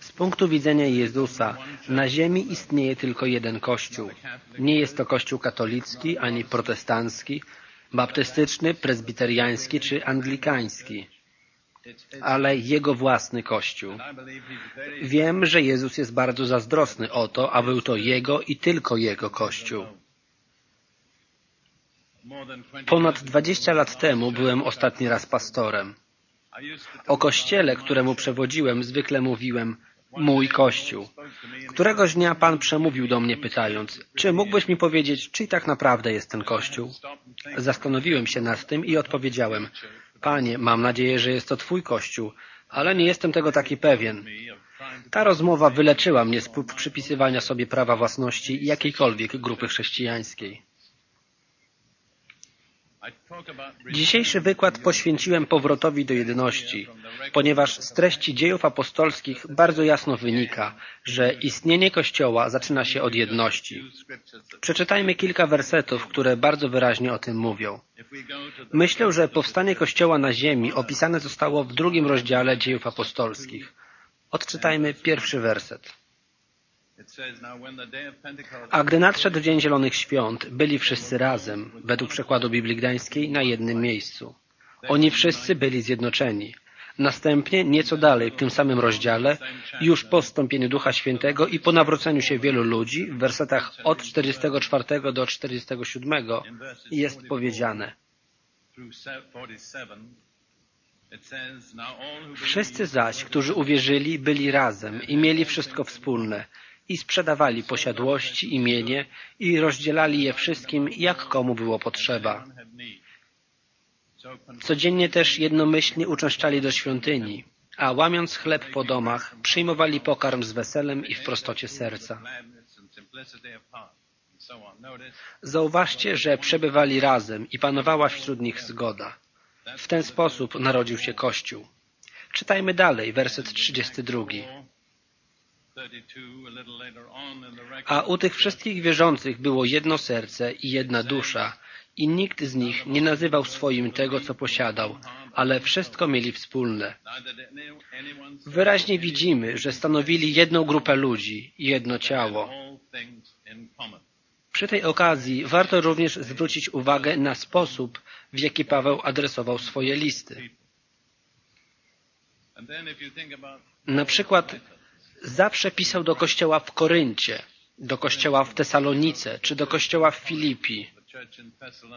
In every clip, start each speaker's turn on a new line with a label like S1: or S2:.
S1: Z punktu widzenia Jezusa na ziemi istnieje tylko jeden Kościół. Nie jest to Kościół katolicki ani protestancki, baptystyczny, prezbiteriański czy anglikański, ale Jego własny Kościół. Wiem, że Jezus jest bardzo zazdrosny o to, a był to Jego i tylko Jego Kościół. Ponad 20 lat temu byłem ostatni raz pastorem. O kościele, któremu przewodziłem, zwykle mówiłem mój kościół. Któregoś dnia Pan przemówił do mnie pytając, czy mógłbyś mi powiedzieć, czy tak naprawdę jest ten kościół? Zastanowiłem się nad tym i odpowiedziałem, Panie, mam nadzieję, że jest to Twój kościół, ale nie jestem tego taki pewien. Ta rozmowa wyleczyła mnie z prób przypisywania sobie prawa własności jakiejkolwiek grupy chrześcijańskiej. Dzisiejszy wykład poświęciłem powrotowi do jedności, ponieważ z treści dziejów apostolskich bardzo jasno wynika, że istnienie Kościoła zaczyna się od jedności. Przeczytajmy kilka wersetów, które bardzo wyraźnie o tym mówią. Myślę, że powstanie Kościoła na ziemi opisane zostało w drugim rozdziale dziejów apostolskich. Odczytajmy pierwszy werset. A gdy nadszedł Dzień Zielonych Świąt, byli wszyscy razem, według przekładu Biblii Gdańskiej, na jednym miejscu. Oni wszyscy byli zjednoczeni. Następnie, nieco dalej, w tym samym rozdziale, już po wstąpieniu Ducha Świętego i po nawróceniu się wielu ludzi, w wersetach od 44 do 47 jest powiedziane Wszyscy zaś, którzy uwierzyli, byli razem i mieli wszystko wspólne i sprzedawali posiadłości, imienie i rozdzielali je wszystkim, jak komu było potrzeba. Codziennie też jednomyślnie uczęszczali do świątyni, a łamiąc chleb po domach, przyjmowali pokarm z weselem i w prostocie serca. Zauważcie, że przebywali razem i panowała wśród nich zgoda. W ten sposób narodził się Kościół. Czytajmy dalej, werset 32. A u tych wszystkich wierzących było jedno serce i jedna dusza i nikt z nich nie nazywał swoim tego, co posiadał, ale wszystko mieli wspólne. Wyraźnie widzimy, że stanowili jedną grupę ludzi, jedno ciało. Przy tej okazji warto również zwrócić uwagę na sposób, w jaki Paweł adresował swoje listy. Na przykład zawsze pisał do kościoła w Koryncie, do kościoła w Tesalonice czy do kościoła w Filipi.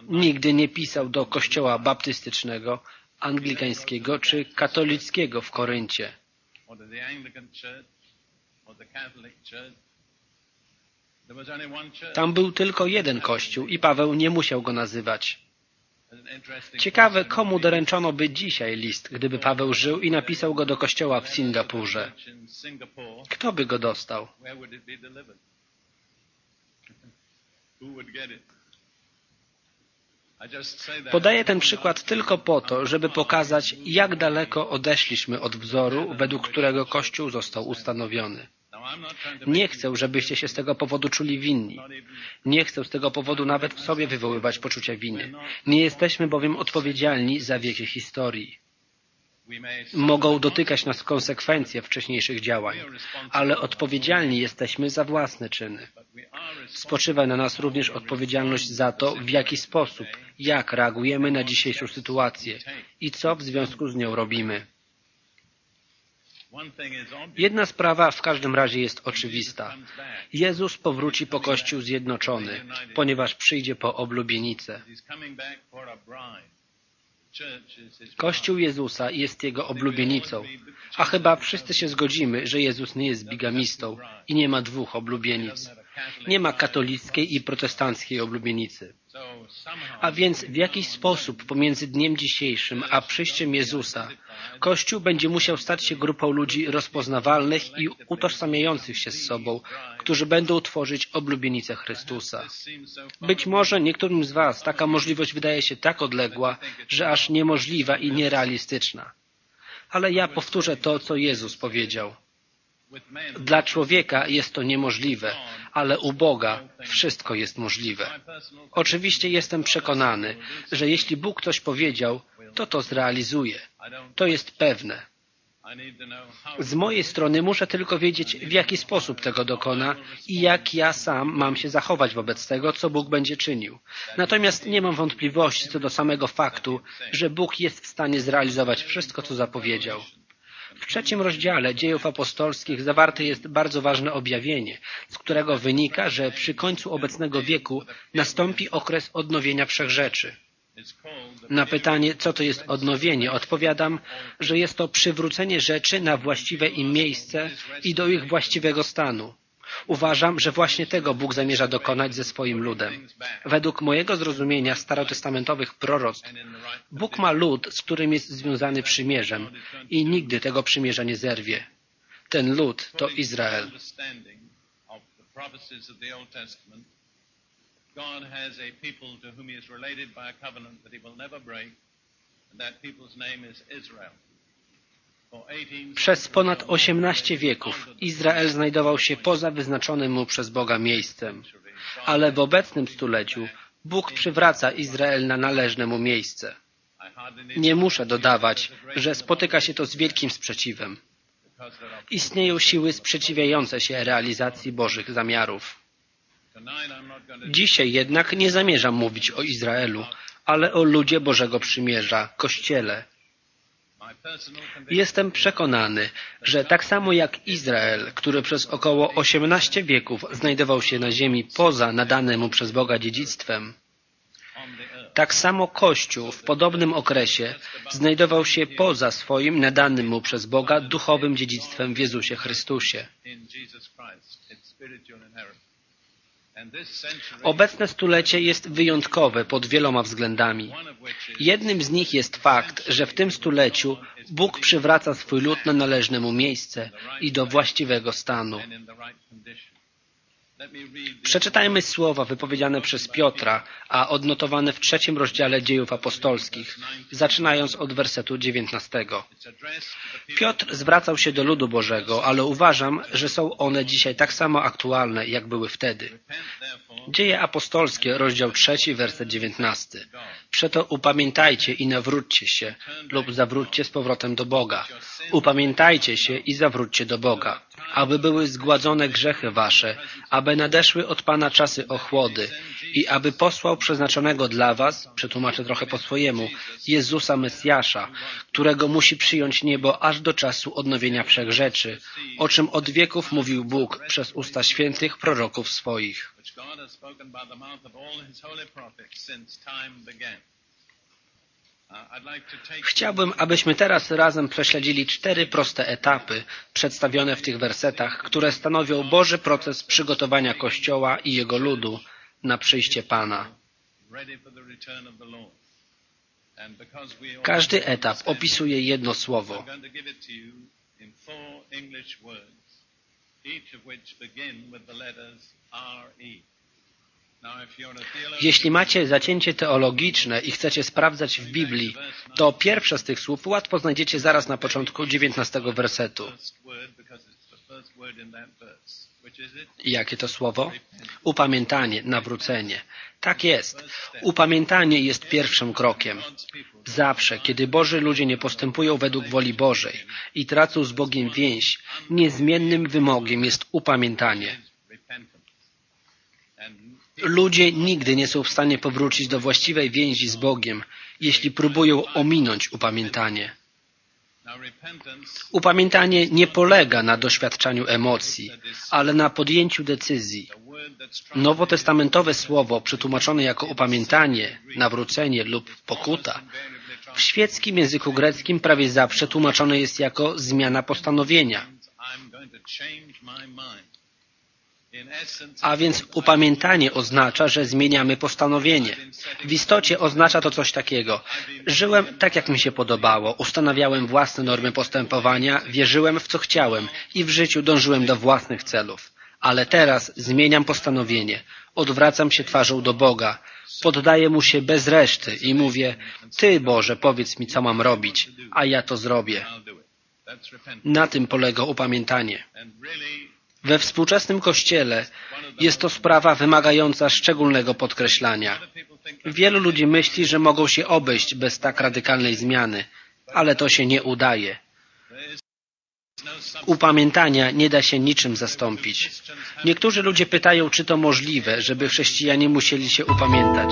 S1: Nigdy nie pisał do kościoła baptystycznego, anglikańskiego czy katolickiego w Koryncie. Tam był tylko jeden kościół i Paweł nie musiał go nazywać. Ciekawe, komu doręczono by dzisiaj list, gdyby Paweł żył i napisał go do kościoła w Singapurze. Kto by go dostał? Podaję ten przykład tylko po to, żeby pokazać, jak daleko odeszliśmy od wzoru, według którego Kościół został ustanowiony. Nie chcę, żebyście się z tego powodu czuli winni. Nie chcę z tego powodu nawet w sobie wywoływać poczucia winy. Nie jesteśmy bowiem odpowiedzialni za wieki historii. Mogą dotykać nas konsekwencje wcześniejszych działań, ale odpowiedzialni jesteśmy za własne czyny. Spoczywa na nas również odpowiedzialność za to, w jaki sposób, jak reagujemy na dzisiejszą sytuację i co w związku z nią robimy. Jedna sprawa w każdym razie jest oczywista. Jezus powróci po Kościół zjednoczony, ponieważ przyjdzie po oblubienicę. Kościół Jezusa jest Jego oblubienicą, a chyba wszyscy się zgodzimy, że Jezus nie jest bigamistą i nie ma dwóch oblubienic. Nie ma katolickiej i protestanckiej oblubienicy. A więc w jakiś sposób pomiędzy dniem dzisiejszym a przyjściem Jezusa Kościół będzie musiał stać się grupą ludzi rozpoznawalnych i utożsamiających się z sobą, którzy będą tworzyć oblubienicę Chrystusa. Być może niektórym z Was taka możliwość wydaje się tak odległa, że aż niemożliwa i nierealistyczna. Ale ja powtórzę to, co Jezus powiedział. Dla człowieka jest to niemożliwe, ale u Boga wszystko jest możliwe. Oczywiście jestem przekonany, że jeśli Bóg coś powiedział, to to zrealizuje. To jest pewne. Z mojej strony muszę tylko wiedzieć, w jaki sposób tego dokona i jak ja sam mam się zachować wobec tego, co Bóg będzie czynił. Natomiast nie mam wątpliwości co do samego faktu, że Bóg jest w stanie zrealizować wszystko, co zapowiedział. W trzecim rozdziale dziejów apostolskich zawarte jest bardzo ważne objawienie, z którego wynika, że przy końcu obecnego wieku nastąpi okres odnowienia wszechrzeczy. Na pytanie, co to jest odnowienie, odpowiadam, że jest to przywrócenie rzeczy na właściwe im miejsce i do ich właściwego stanu. Uważam, że właśnie tego Bóg zamierza dokonać ze swoim ludem. Według mojego zrozumienia starotestamentowych proroctw, Bóg ma lud, z którym jest związany przymierzem i nigdy tego przymierza nie zerwie. Ten lud to Izrael. By a covenant that he will never break, and that people's name is Israel. Przez ponad 18 wieków Izrael znajdował się poza wyznaczonym mu przez Boga miejscem, ale w obecnym stuleciu Bóg przywraca Izrael na należne mu miejsce. Nie muszę dodawać, że spotyka się to z wielkim sprzeciwem. Istnieją siły sprzeciwiające się realizacji Bożych zamiarów. Dzisiaj jednak nie zamierzam mówić o Izraelu, ale o ludzie Bożego Przymierza, Kościele. Jestem przekonany, że tak samo jak Izrael, który przez około 18 wieków znajdował się na ziemi poza nadanym mu przez Boga dziedzictwem, tak samo Kościół w podobnym okresie znajdował się poza swoim nadanym mu przez Boga duchowym dziedzictwem w Jezusie Chrystusie. Obecne stulecie jest wyjątkowe pod wieloma względami. Jednym z nich jest fakt, że w tym stuleciu Bóg przywraca swój lud na należne mu miejsce i do właściwego stanu. Przeczytajmy słowa wypowiedziane przez Piotra, a odnotowane w trzecim rozdziale dziejów apostolskich, zaczynając od wersetu dziewiętnastego. Piotr zwracał się do ludu Bożego, ale uważam, że są one dzisiaj tak samo aktualne, jak były wtedy. Dzieje apostolskie, rozdział trzeci, werset dziewiętnasty. Przeto upamiętajcie i nawróćcie się lub zawróćcie z powrotem do Boga. Upamiętajcie się i zawróćcie do Boga, aby były zgładzone grzechy wasze, aby nadeszły od Pana czasy ochłody i aby posłał przeznaczonego dla was, przetłumaczę trochę po swojemu, Jezusa Mesjasza, którego musi przyjąć niebo aż do czasu odnowienia wszechrzeczy, o czym od wieków mówił Bóg przez usta świętych proroków swoich. Chciałbym, abyśmy teraz razem prześledzili cztery proste etapy przedstawione w tych wersetach, które stanowią Boży proces przygotowania Kościoła i jego ludu na przyjście Pana. Każdy etap opisuje jedno słowo. Each of which begin with the letters R-E. Jeśli macie zacięcie teologiczne i chcecie sprawdzać w Biblii, to pierwsze z tych słów łatwo znajdziecie zaraz na początku dziewiętnastego wersetu. Jakie to słowo? Upamiętanie, nawrócenie. Tak jest. Upamiętanie jest pierwszym krokiem. Zawsze, kiedy Boży ludzie nie postępują według woli Bożej i tracą z Bogiem więź, niezmiennym wymogiem jest upamiętanie. Ludzie nigdy nie są w stanie powrócić do właściwej więzi z Bogiem, jeśli próbują ominąć upamiętanie. Upamiętanie nie polega na doświadczaniu emocji, ale na podjęciu decyzji. Nowotestamentowe słowo przetłumaczone jako upamiętanie, nawrócenie lub pokuta w świeckim języku greckim prawie zawsze tłumaczone jest jako zmiana postanowienia. A więc upamiętanie oznacza, że zmieniamy postanowienie. W istocie oznacza to coś takiego. Żyłem tak, jak mi się podobało, ustanawiałem własne normy postępowania, wierzyłem w co chciałem i w życiu dążyłem do własnych celów. Ale teraz zmieniam postanowienie. Odwracam się twarzą do Boga. Poddaję Mu się bez reszty i mówię, Ty Boże, powiedz mi, co mam robić, a ja to zrobię. Na tym polega upamiętanie. We współczesnym Kościele jest to sprawa wymagająca szczególnego podkreślania. Wielu ludzi myśli, że mogą się obejść bez tak radykalnej zmiany, ale to się nie udaje. Upamiętania nie da się niczym zastąpić. Niektórzy ludzie pytają, czy to możliwe, żeby chrześcijanie musieli się upamiętać.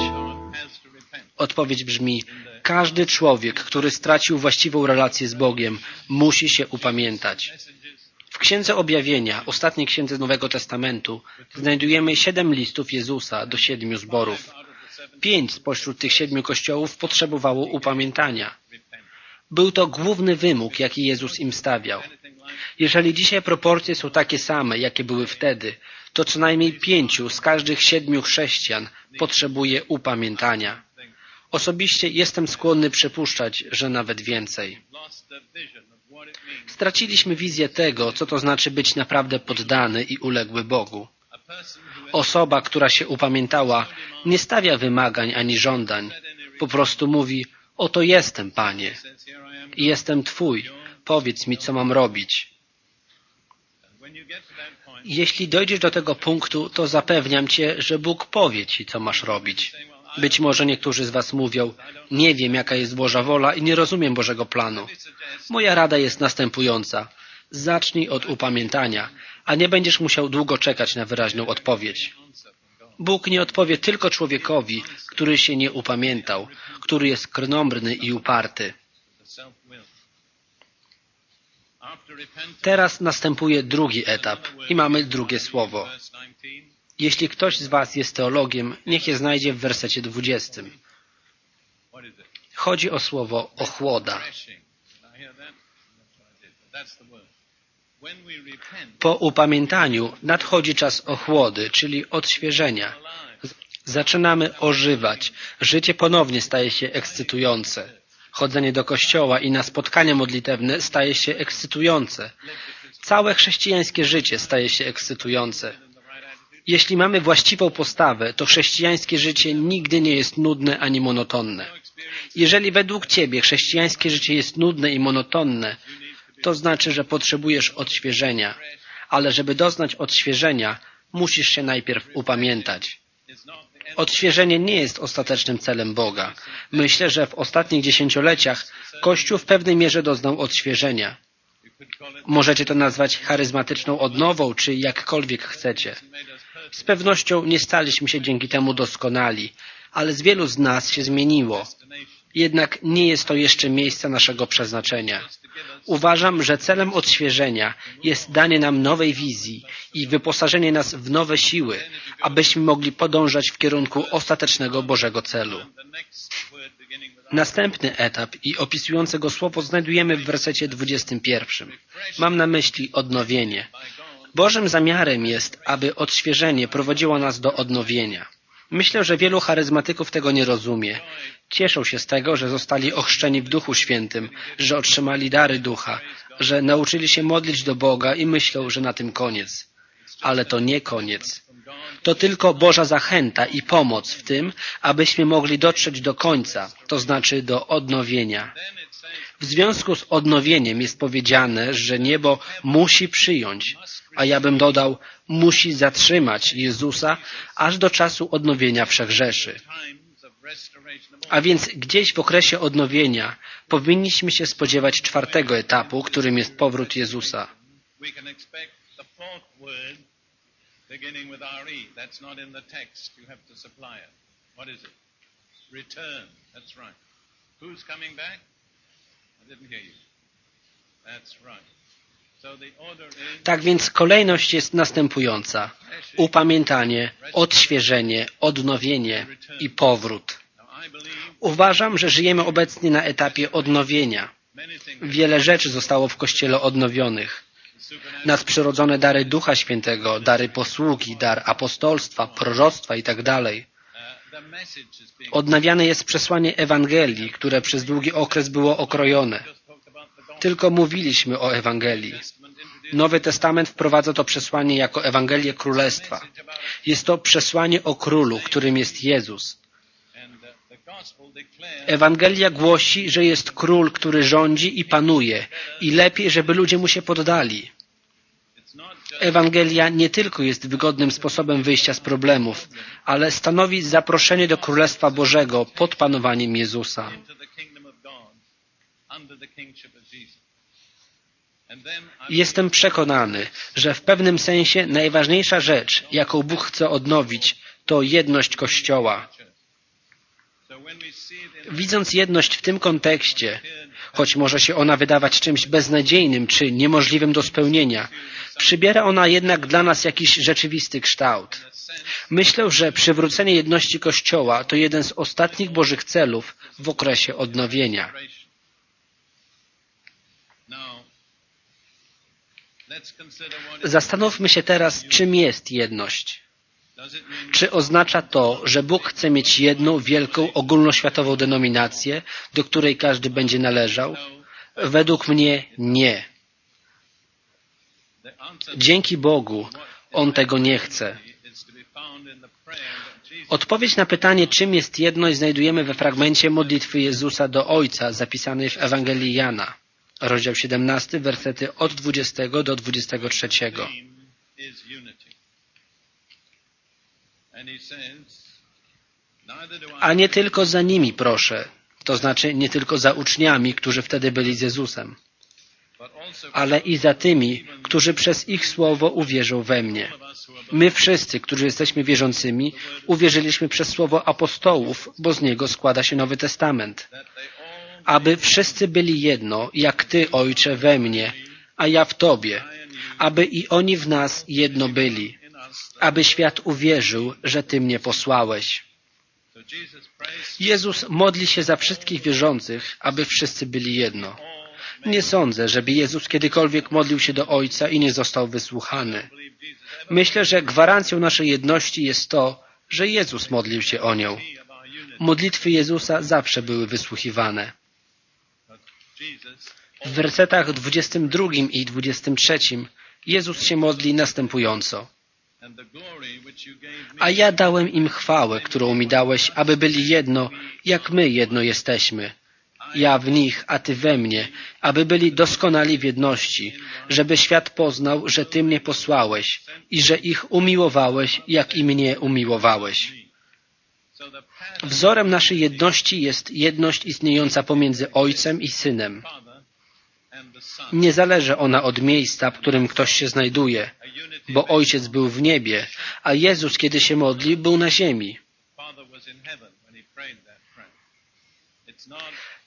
S1: Odpowiedź brzmi, każdy człowiek, który stracił właściwą relację z Bogiem, musi się upamiętać. W Księdze Objawienia, ostatniej księdze Nowego Testamentu, znajdujemy siedem listów Jezusa do siedmiu zborów. Pięć spośród tych siedmiu kościołów potrzebowało upamiętania. Był to główny wymóg, jaki Jezus im stawiał. Jeżeli dzisiaj proporcje są takie same, jakie były wtedy, to co najmniej pięciu z każdych siedmiu chrześcijan potrzebuje upamiętania. Osobiście jestem skłonny przypuszczać, że nawet więcej. Straciliśmy wizję tego, co to znaczy być naprawdę poddany i uległy Bogu. Osoba, która się upamiętała, nie stawia wymagań ani żądań. Po prostu mówi, oto jestem, Panie. I jestem Twój. Powiedz mi, co mam robić. Jeśli dojdziesz do tego punktu, to zapewniam Cię, że Bóg powie Ci, co masz robić. Być może niektórzy z Was mówią, nie wiem jaka jest Boża wola i nie rozumiem Bożego planu. Moja rada jest następująca. Zacznij od upamiętania, a nie będziesz musiał długo czekać na wyraźną odpowiedź. Bóg nie odpowie tylko człowiekowi, który się nie upamiętał, który jest krnąbrny i uparty. Teraz następuje drugi etap i mamy drugie słowo. Jeśli ktoś z Was jest teologiem, niech je znajdzie w wersecie dwudziestym. Chodzi o słowo ochłoda. Po upamiętaniu nadchodzi czas ochłody, czyli odświeżenia. Zaczynamy ożywać. Życie ponownie staje się ekscytujące. Chodzenie do kościoła i na spotkania modlitewne staje się ekscytujące. Całe chrześcijańskie życie staje się ekscytujące. Jeśli mamy właściwą postawę, to chrześcijańskie życie nigdy nie jest nudne ani monotonne. Jeżeli według Ciebie chrześcijańskie życie jest nudne i monotonne, to znaczy, że potrzebujesz odświeżenia. Ale żeby doznać odświeżenia, musisz się najpierw upamiętać. Odświeżenie nie jest ostatecznym celem Boga. Myślę, że w ostatnich dziesięcioleciach Kościół w pewnej mierze doznał odświeżenia. Możecie to nazwać charyzmatyczną odnową, czy jakkolwiek chcecie. Z pewnością nie staliśmy się dzięki temu doskonali, ale z wielu z nas się zmieniło. Jednak nie jest to jeszcze miejsce naszego przeznaczenia. Uważam, że celem odświeżenia jest danie nam nowej wizji i wyposażenie nas w nowe siły, abyśmy mogli podążać w kierunku ostatecznego Bożego celu. Następny etap i opisujące go słowo znajdujemy w wersecie 21. Mam na myśli odnowienie. Bożym zamiarem jest, aby odświeżenie prowadziło nas do odnowienia. Myślę, że wielu charyzmatyków tego nie rozumie. Cieszą się z tego, że zostali ochrzczeni w Duchu Świętym, że otrzymali dary Ducha, że nauczyli się modlić do Boga i myślą, że na tym koniec. Ale to nie koniec. To tylko Boża zachęta i pomoc w tym, abyśmy mogli dotrzeć do końca, to znaczy do odnowienia. W związku z odnowieniem jest powiedziane, że niebo musi przyjąć, a ja bym dodał, musi zatrzymać Jezusa aż do czasu odnowienia wszechrzeszy. A więc gdzieś w okresie odnowienia powinniśmy się spodziewać czwartego etapu, którym jest powrót Jezusa. you. That's right. Tak więc kolejność jest następująca. Upamiętanie, odświeżenie, odnowienie i powrót. Uważam, że żyjemy obecnie na etapie odnowienia. Wiele rzeczy zostało w Kościele odnowionych. Nadprzyrodzone dary Ducha Świętego, dary posługi, dar apostolstwa, proroctwa itd. Tak Odnawiane jest przesłanie Ewangelii, które przez długi okres było okrojone. Tylko mówiliśmy o Ewangelii. Nowy Testament wprowadza to przesłanie jako Ewangelię Królestwa. Jest to przesłanie o królu, którym jest Jezus. Ewangelia głosi, że jest król, który rządzi i panuje i lepiej, żeby ludzie mu się poddali. Ewangelia nie tylko jest wygodnym sposobem wyjścia z problemów, ale stanowi zaproszenie do Królestwa Bożego pod panowaniem Jezusa. Jestem przekonany, że w pewnym sensie najważniejsza rzecz, jaką Bóg chce odnowić, to jedność Kościoła. Widząc jedność w tym kontekście, choć może się ona wydawać czymś beznadziejnym czy niemożliwym do spełnienia, przybiera ona jednak dla nas jakiś rzeczywisty kształt. Myślę, że przywrócenie jedności Kościoła to jeden z ostatnich Bożych celów w okresie odnowienia. Zastanówmy się teraz, czym jest jedność. Czy oznacza to, że Bóg chce mieć jedną wielką ogólnoświatową denominację, do której każdy będzie należał? Według mnie nie. Dzięki Bogu On tego nie chce. Odpowiedź na pytanie, czym jest jedność, znajdujemy we fragmencie modlitwy Jezusa do Ojca, zapisanej w Ewangelii Jana, rozdział 17, wersety od 20 do 23. A nie tylko za nimi proszę, to znaczy nie tylko za uczniami, którzy wtedy byli z Jezusem, ale i za tymi, którzy przez ich słowo uwierzą we mnie. My wszyscy, którzy jesteśmy wierzącymi, uwierzyliśmy przez słowo apostołów, bo z niego składa się Nowy Testament. Aby wszyscy byli jedno, jak Ty, Ojcze, we mnie, a ja w Tobie, aby i oni w nas jedno byli, aby świat uwierzył, że Ty mnie posłałeś. Jezus modli się za wszystkich wierzących, aby wszyscy byli jedno. Nie sądzę, żeby Jezus kiedykolwiek modlił się do Ojca i nie został wysłuchany. Myślę, że gwarancją naszej jedności jest to, że Jezus modlił się o nią. Modlitwy Jezusa zawsze były wysłuchiwane. W wersetach 22 i 23 Jezus się modli następująco. A ja dałem im chwałę, którą mi dałeś, aby byli jedno, jak my jedno jesteśmy. Ja w nich, a Ty we mnie, aby byli doskonali w jedności, żeby świat poznał, że Ty mnie posłałeś i że ich umiłowałeś, jak i mnie umiłowałeś. Wzorem naszej jedności jest jedność istniejąca pomiędzy Ojcem i Synem. Nie zależy ona od miejsca, w którym ktoś się znajduje, bo Ojciec był w niebie, a Jezus, kiedy się modlił, był na ziemi.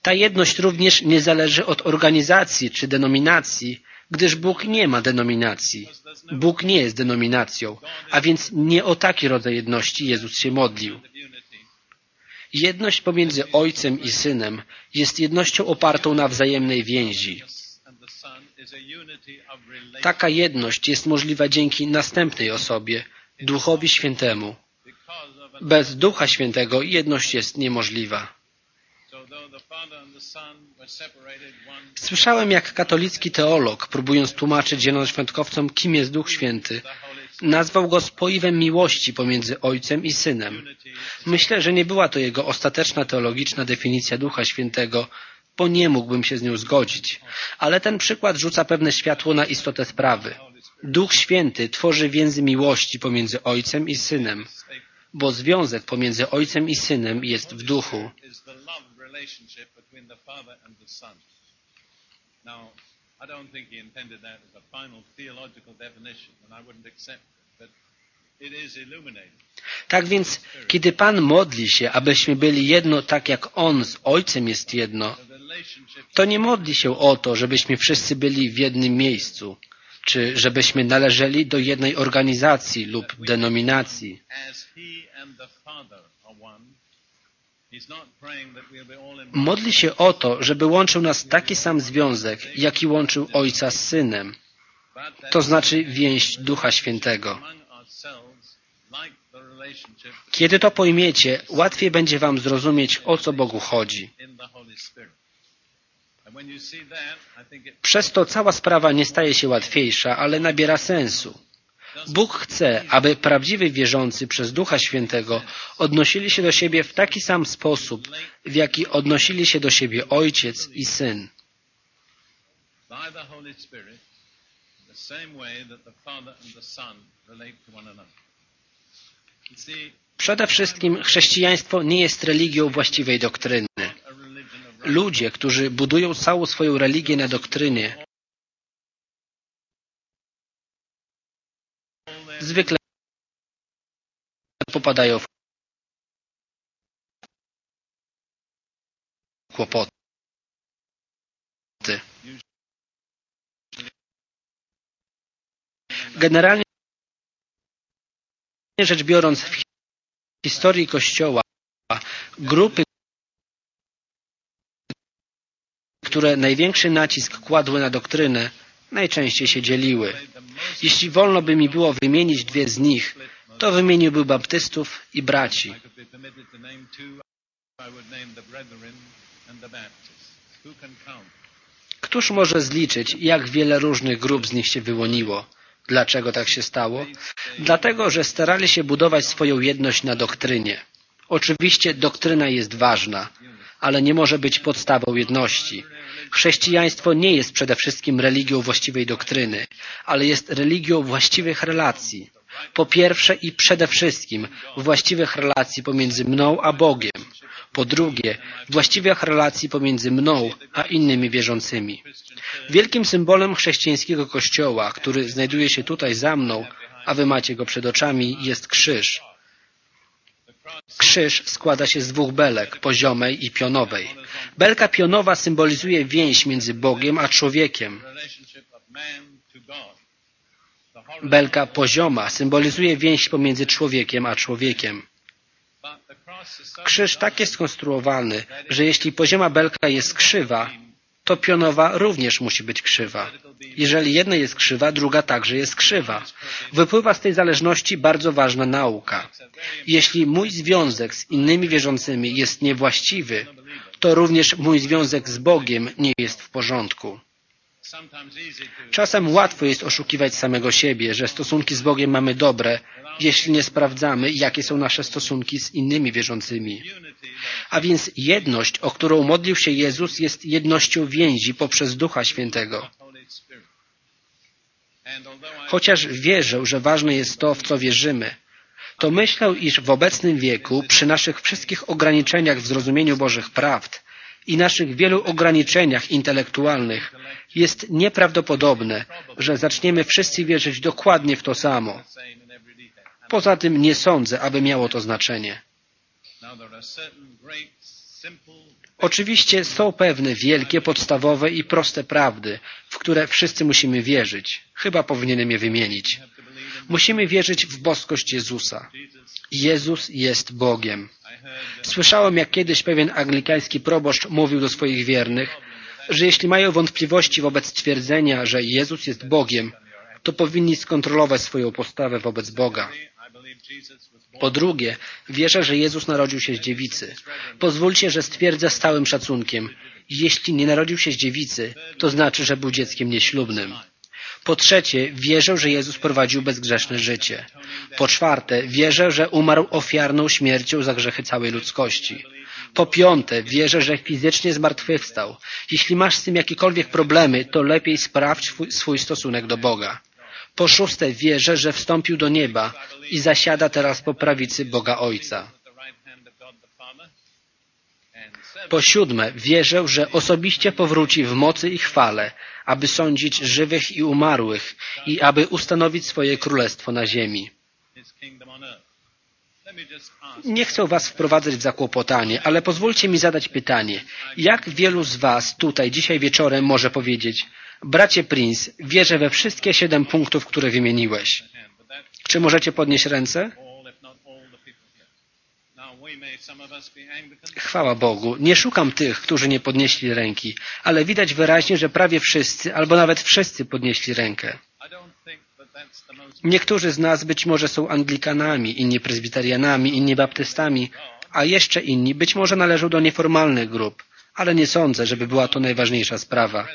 S1: Ta jedność również nie zależy od organizacji czy denominacji, gdyż Bóg nie ma denominacji. Bóg nie jest denominacją, a więc nie o taki rodzaj jedności Jezus się modlił. Jedność pomiędzy Ojcem i Synem jest jednością opartą na wzajemnej więzi. Taka jedność jest możliwa dzięki następnej osobie, Duchowi Świętemu. Bez Ducha Świętego jedność jest niemożliwa. Słyszałem, jak katolicki teolog, próbując tłumaczyć zielonoświątkowcom, kim jest Duch Święty, nazwał go spoiwem miłości pomiędzy Ojcem i Synem. Myślę, że nie była to jego ostateczna teologiczna definicja Ducha Świętego, bo nie mógłbym się z nią zgodzić. Ale ten przykład rzuca pewne światło na istotę sprawy. Duch Święty tworzy więzy miłości pomiędzy Ojcem i Synem, bo związek pomiędzy Ojcem i Synem jest w duchu. I don't think he intended that as a final theological definition, and I wouldn't accept but it is illuminating. Tak więc, kiedy Pan modli się, abyśmy byli jedno tak jak On z Ojcem jest jedno, to nie modli się o to, żebyśmy wszyscy byli w jednym miejscu, czy żebyśmy należeli do jednej organizacji lub denominacji. Modli się o to, żeby łączył nas taki sam związek, jaki łączył Ojca z Synem, to znaczy więź Ducha Świętego. Kiedy to pojmiecie, łatwiej będzie Wam zrozumieć, o co Bogu chodzi. Przez to cała sprawa nie staje się łatwiejsza, ale nabiera sensu. Bóg chce, aby prawdziwi wierzący przez Ducha Świętego odnosili się do siebie w taki sam sposób, w jaki odnosili się do siebie Ojciec i Syn. Przede wszystkim chrześcijaństwo nie jest religią właściwej doktryny. Ludzie, którzy budują całą swoją religię na doktrynie, zwykle popadają w kłopoty. Generalnie rzecz biorąc, w historii Kościoła grupy, które największy nacisk kładły na doktrynę, najczęściej się dzieliły. Jeśli wolno by mi było wymienić dwie z nich, to wymieniłby baptystów i braci. Któż może zliczyć, jak wiele różnych grup z nich się wyłoniło? Dlaczego tak się stało? Dlatego, że starali się budować swoją jedność na doktrynie. Oczywiście doktryna jest ważna, ale nie może być podstawą jedności. Chrześcijaństwo nie jest przede wszystkim religią właściwej doktryny, ale jest religią właściwych relacji. Po pierwsze i przede wszystkim właściwych relacji pomiędzy mną a Bogiem. Po drugie, właściwych relacji pomiędzy mną a innymi wierzącymi. Wielkim symbolem chrześcijańskiego kościoła, który znajduje się tutaj za mną, a wy macie go przed oczami, jest krzyż. Krzyż składa się z dwóch belek, poziomej i pionowej. Belka pionowa symbolizuje więź między Bogiem a człowiekiem. Belka pozioma symbolizuje więź pomiędzy człowiekiem a człowiekiem. Krzyż tak jest skonstruowany, że jeśli pozioma belka jest krzywa, to pionowa również musi być krzywa. Jeżeli jedna jest krzywa, druga także jest krzywa. Wypływa z tej zależności bardzo ważna nauka. Jeśli mój związek z innymi wierzącymi jest niewłaściwy, to również mój związek z Bogiem nie jest w porządku. Czasem łatwo jest oszukiwać samego siebie, że stosunki z Bogiem mamy dobre, jeśli nie sprawdzamy, jakie są nasze stosunki z innymi wierzącymi. A więc jedność, o którą modlił się Jezus, jest jednością więzi poprzez Ducha Świętego. Chociaż wierzę, że ważne jest to, w co wierzymy, to myślę, iż w obecnym wieku, przy naszych wszystkich ograniczeniach w zrozumieniu Bożych prawd i naszych wielu ograniczeniach intelektualnych, jest nieprawdopodobne, że zaczniemy wszyscy wierzyć dokładnie w to samo. Poza tym nie sądzę, aby miało to znaczenie. Oczywiście są pewne wielkie, podstawowe i proste prawdy, w które wszyscy musimy wierzyć. Chyba powinienem je wymienić. Musimy wierzyć w boskość Jezusa. Jezus jest Bogiem. Słyszałem, jak kiedyś pewien anglikański proboszcz mówił do swoich wiernych, że jeśli mają wątpliwości wobec twierdzenia, że Jezus jest Bogiem, to powinni skontrolować swoją postawę wobec Boga. Po drugie, wierzę, że Jezus narodził się z dziewicy. Pozwólcie, że stwierdzę z całym szacunkiem. Jeśli nie narodził się z dziewicy, to znaczy, że był dzieckiem nieślubnym. Po trzecie, wierzę, że Jezus prowadził bezgrzeszne życie. Po czwarte, wierzę, że umarł ofiarną śmiercią za grzechy całej ludzkości. Po piąte, wierzę, że fizycznie zmartwychwstał. Jeśli masz z tym jakiekolwiek problemy, to lepiej sprawdź swój stosunek do Boga. Po szóste, wierzę, że wstąpił do nieba i zasiada teraz po prawicy Boga Ojca. Po siódme, wierzę, że osobiście powróci w mocy i chwale, aby sądzić żywych i umarłych i aby ustanowić swoje królestwo na ziemi. Nie chcę Was wprowadzać w zakłopotanie, ale pozwólcie mi zadać pytanie. Jak wielu z Was tutaj dzisiaj wieczorem może powiedzieć Bracie Prince, wierzę we wszystkie siedem punktów, które wymieniłeś. Czy możecie podnieść ręce? Chwała Bogu. Nie szukam tych, którzy nie podnieśli ręki, ale widać wyraźnie, że prawie wszyscy, albo nawet wszyscy podnieśli rękę. Niektórzy z nas być może są anglikanami, inni prezbiterianami, inni baptystami, a jeszcze inni być może należą do nieformalnych grup, ale nie sądzę, żeby była to najważniejsza sprawa.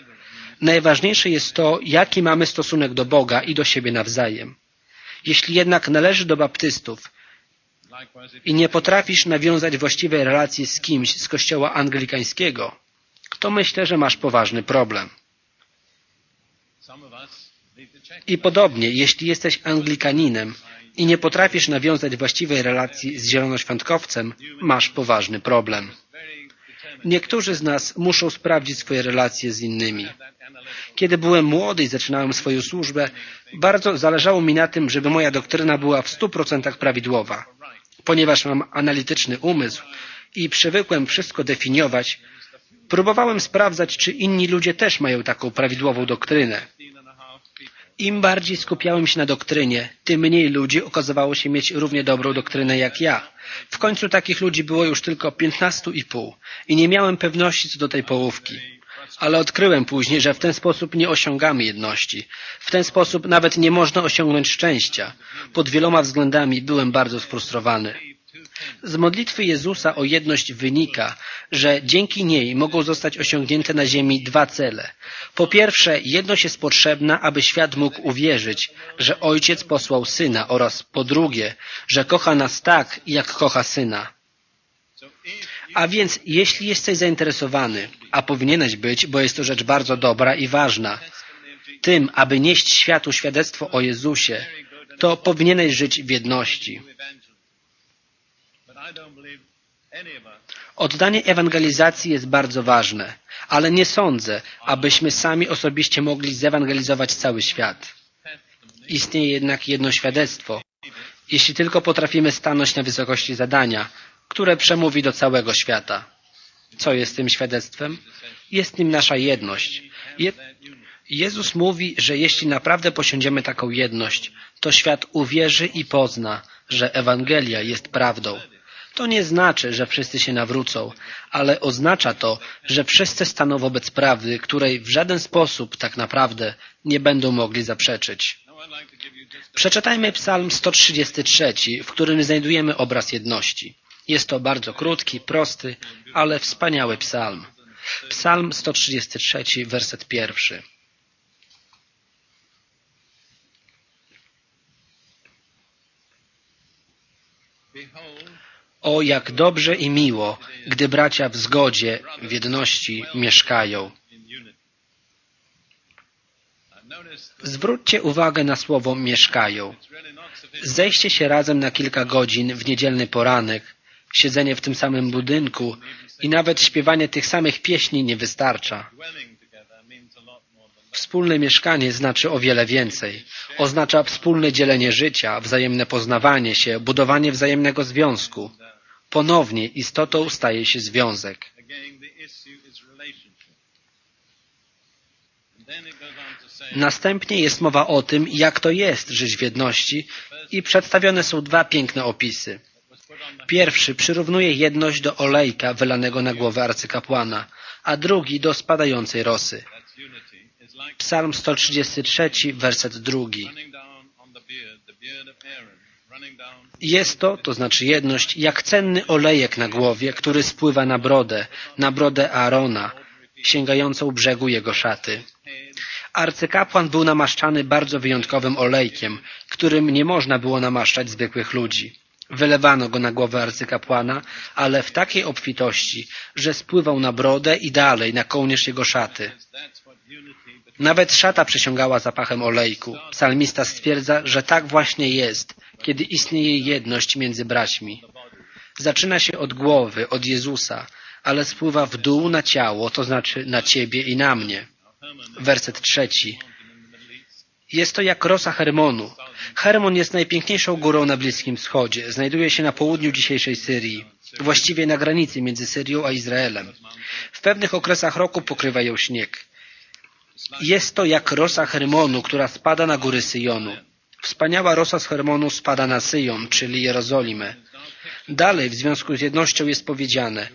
S1: Najważniejsze jest to, jaki mamy stosunek do Boga i do siebie nawzajem. Jeśli jednak należy do baptystów i nie potrafisz nawiązać właściwej relacji z kimś z kościoła anglikańskiego, to myślę, że masz poważny problem. I podobnie, jeśli jesteś anglikaninem i nie potrafisz nawiązać właściwej relacji z zielonoświątkowcem, masz poważny problem. Niektórzy z nas muszą sprawdzić swoje relacje z innymi. Kiedy byłem młody i zaczynałem swoją służbę, bardzo zależało mi na tym, żeby moja doktryna była w stu procentach prawidłowa. Ponieważ mam analityczny umysł i przywykłem wszystko definiować, próbowałem sprawdzać, czy inni ludzie też mają taką prawidłową doktrynę. Im bardziej skupiałem się na doktrynie, tym mniej ludzi okazywało się mieć równie dobrą doktrynę jak ja. W końcu takich ludzi było już tylko piętnastu i pół i nie miałem pewności co do tej połówki. Ale odkryłem później, że w ten sposób nie osiągamy jedności. W ten sposób nawet nie można osiągnąć szczęścia. Pod wieloma względami byłem bardzo sfrustrowany. Z modlitwy Jezusa o jedność wynika, że dzięki niej mogą zostać osiągnięte na ziemi dwa cele. Po pierwsze, jedność jest potrzebna, aby świat mógł uwierzyć, że Ojciec posłał Syna oraz po drugie, że kocha nas tak, jak kocha Syna. A więc, jeśli jesteś zainteresowany, a powinieneś być, bo jest to rzecz bardzo dobra i ważna, tym, aby nieść światu świadectwo o Jezusie, to powinieneś żyć w jedności. Oddanie ewangelizacji jest bardzo ważne, ale nie sądzę, abyśmy sami osobiście mogli zewangelizować cały świat. Istnieje jednak jedno świadectwo, jeśli tylko potrafimy stanąć na wysokości zadania, które przemówi do całego świata. Co jest tym świadectwem? Jest nim nasza jedność. Je Jezus mówi, że jeśli naprawdę posiądziemy taką jedność, to świat uwierzy i pozna, że Ewangelia jest prawdą. To nie znaczy, że wszyscy się nawrócą, ale oznacza to, że wszyscy staną wobec prawdy, której w żaden sposób tak naprawdę nie będą mogli zaprzeczyć. Przeczytajmy psalm 133, w którym znajdujemy obraz jedności. Jest to bardzo krótki, prosty, ale wspaniały psalm. Psalm 133, werset pierwszy. O, jak dobrze i miło, gdy bracia w zgodzie, w jedności mieszkają. Zwróćcie uwagę na słowo mieszkają. Zejście się razem na kilka godzin w niedzielny poranek, siedzenie w tym samym budynku i nawet śpiewanie tych samych pieśni nie wystarcza. Wspólne mieszkanie znaczy o wiele więcej. Oznacza wspólne dzielenie życia, wzajemne poznawanie się, budowanie wzajemnego związku. Ponownie istotą staje się związek. Następnie jest mowa o tym, jak to jest żyć w jedności i przedstawione są dwa piękne opisy. Pierwszy przyrównuje jedność do olejka wylanego na głowę arcykapłana, a drugi do spadającej rosy. Psalm 133, werset drugi. Jest to, to znaczy jedność, jak cenny olejek na głowie, który spływa na brodę, na brodę Aarona, sięgającą brzegu jego szaty. Arcykapłan był namaszczany bardzo wyjątkowym olejkiem, którym nie można było namaszczać zwykłych ludzi. Wylewano go na głowę arcykapłana, ale w takiej obfitości, że spływał na brodę i dalej na kołnierz jego szaty. Nawet szata przesiągała zapachem olejku. Psalmista stwierdza, że tak właśnie jest, kiedy istnieje jedność między braćmi. Zaczyna się od głowy, od Jezusa, ale spływa w dół na ciało, to znaczy na ciebie i na mnie. Werset trzeci. Jest to jak rosa Hermonu. Hermon jest najpiękniejszą górą na Bliskim Wschodzie. Znajduje się na południu dzisiejszej Syrii, właściwie na granicy między Syrią a Izraelem. W pewnych okresach roku pokrywa ją śnieg. Jest to jak rosa Hermonu, która spada na góry Syjonu. Wspaniała rosa z Hermonu spada na Syjon, czyli Jerozolimę. Dalej w związku z jednością jest powiedziane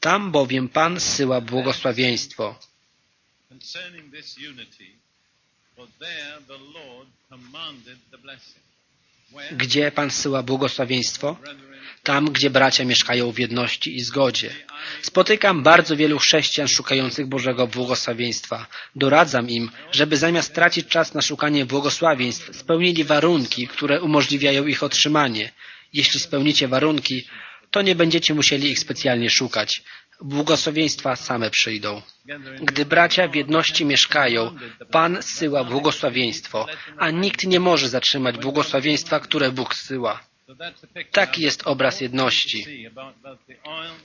S1: Tam bowiem Pan zsyła błogosławieństwo. Gdzie Pan zsyła błogosławieństwo? Tam, gdzie bracia mieszkają w jedności i zgodzie. Spotykam bardzo wielu chrześcijan szukających Bożego błogosławieństwa. Doradzam im, żeby zamiast tracić czas na szukanie błogosławieństw, spełnili warunki, które umożliwiają ich otrzymanie. Jeśli spełnicie warunki, to nie będziecie musieli ich specjalnie szukać. Błogosławieństwa same przyjdą. Gdy bracia w jedności mieszkają, Pan zsyła błogosławieństwo, a nikt nie może zatrzymać błogosławieństwa, które Bóg zsyła. Taki jest obraz jedności.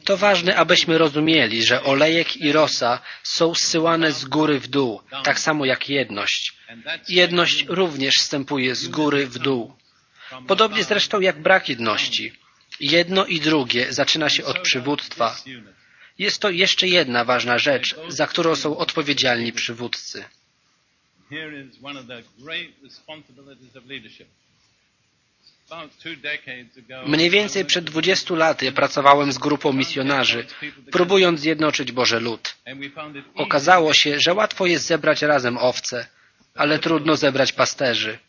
S1: To ważne, abyśmy rozumieli, że olejek i rosa są zsyłane z góry w dół, tak samo jak jedność. Jedność również wstępuje z góry w dół. Podobnie zresztą jak brak jedności. Jedno i drugie zaczyna się od przywództwa. Jest to jeszcze jedna ważna rzecz, za którą są odpowiedzialni przywódcy. Mniej więcej przed 20 laty pracowałem z grupą misjonarzy, próbując zjednoczyć Boże lud. Okazało się, że łatwo jest zebrać razem owce, ale trudno zebrać pasterzy.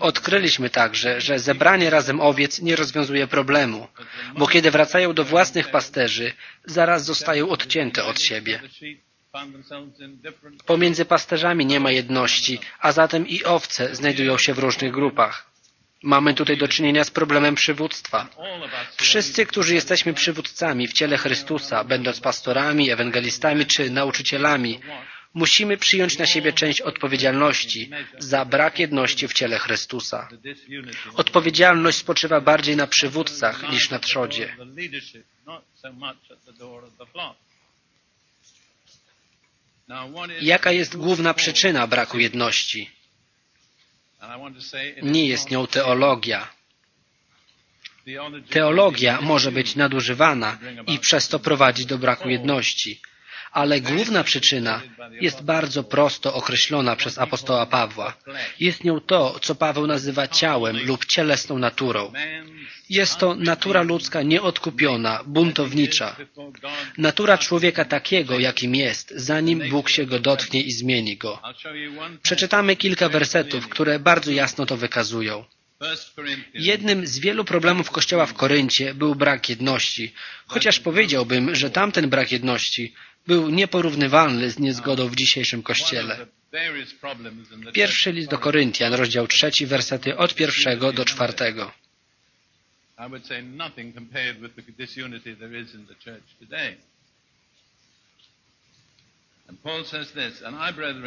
S1: Odkryliśmy także, że zebranie razem owiec nie rozwiązuje problemu, bo kiedy wracają do własnych pasterzy, zaraz zostają odcięte od siebie. Pomiędzy pasterzami nie ma jedności, a zatem i owce znajdują się w różnych grupach. Mamy tutaj do czynienia z problemem przywództwa. Wszyscy, którzy jesteśmy przywódcami w ciele Chrystusa, będąc pastorami, ewangelistami czy nauczycielami, musimy przyjąć na siebie część odpowiedzialności za brak jedności w ciele Chrystusa. Odpowiedzialność spoczywa bardziej na przywódcach niż na trzodzie. Jaka jest główna przyczyna braku jedności? Nie jest nią teologia. Teologia może być nadużywana i przez to prowadzić do braku jedności. Ale główna przyczyna jest bardzo prosto określona przez apostoła Pawła. Jest nią to, co Paweł nazywa ciałem lub cielesną naturą. Jest to natura ludzka nieodkupiona, buntownicza. Natura człowieka takiego, jakim jest, zanim Bóg się go dotknie i zmieni go. Przeczytamy kilka wersetów, które bardzo jasno to wykazują. Jednym z wielu problemów Kościoła w Koryncie był brak jedności, chociaż powiedziałbym, że tamten brak jedności był nieporównywalny z niezgodą w dzisiejszym Kościele. Pierwszy list do Koryntian, rozdział trzeci, wersety od pierwszego do czwartego.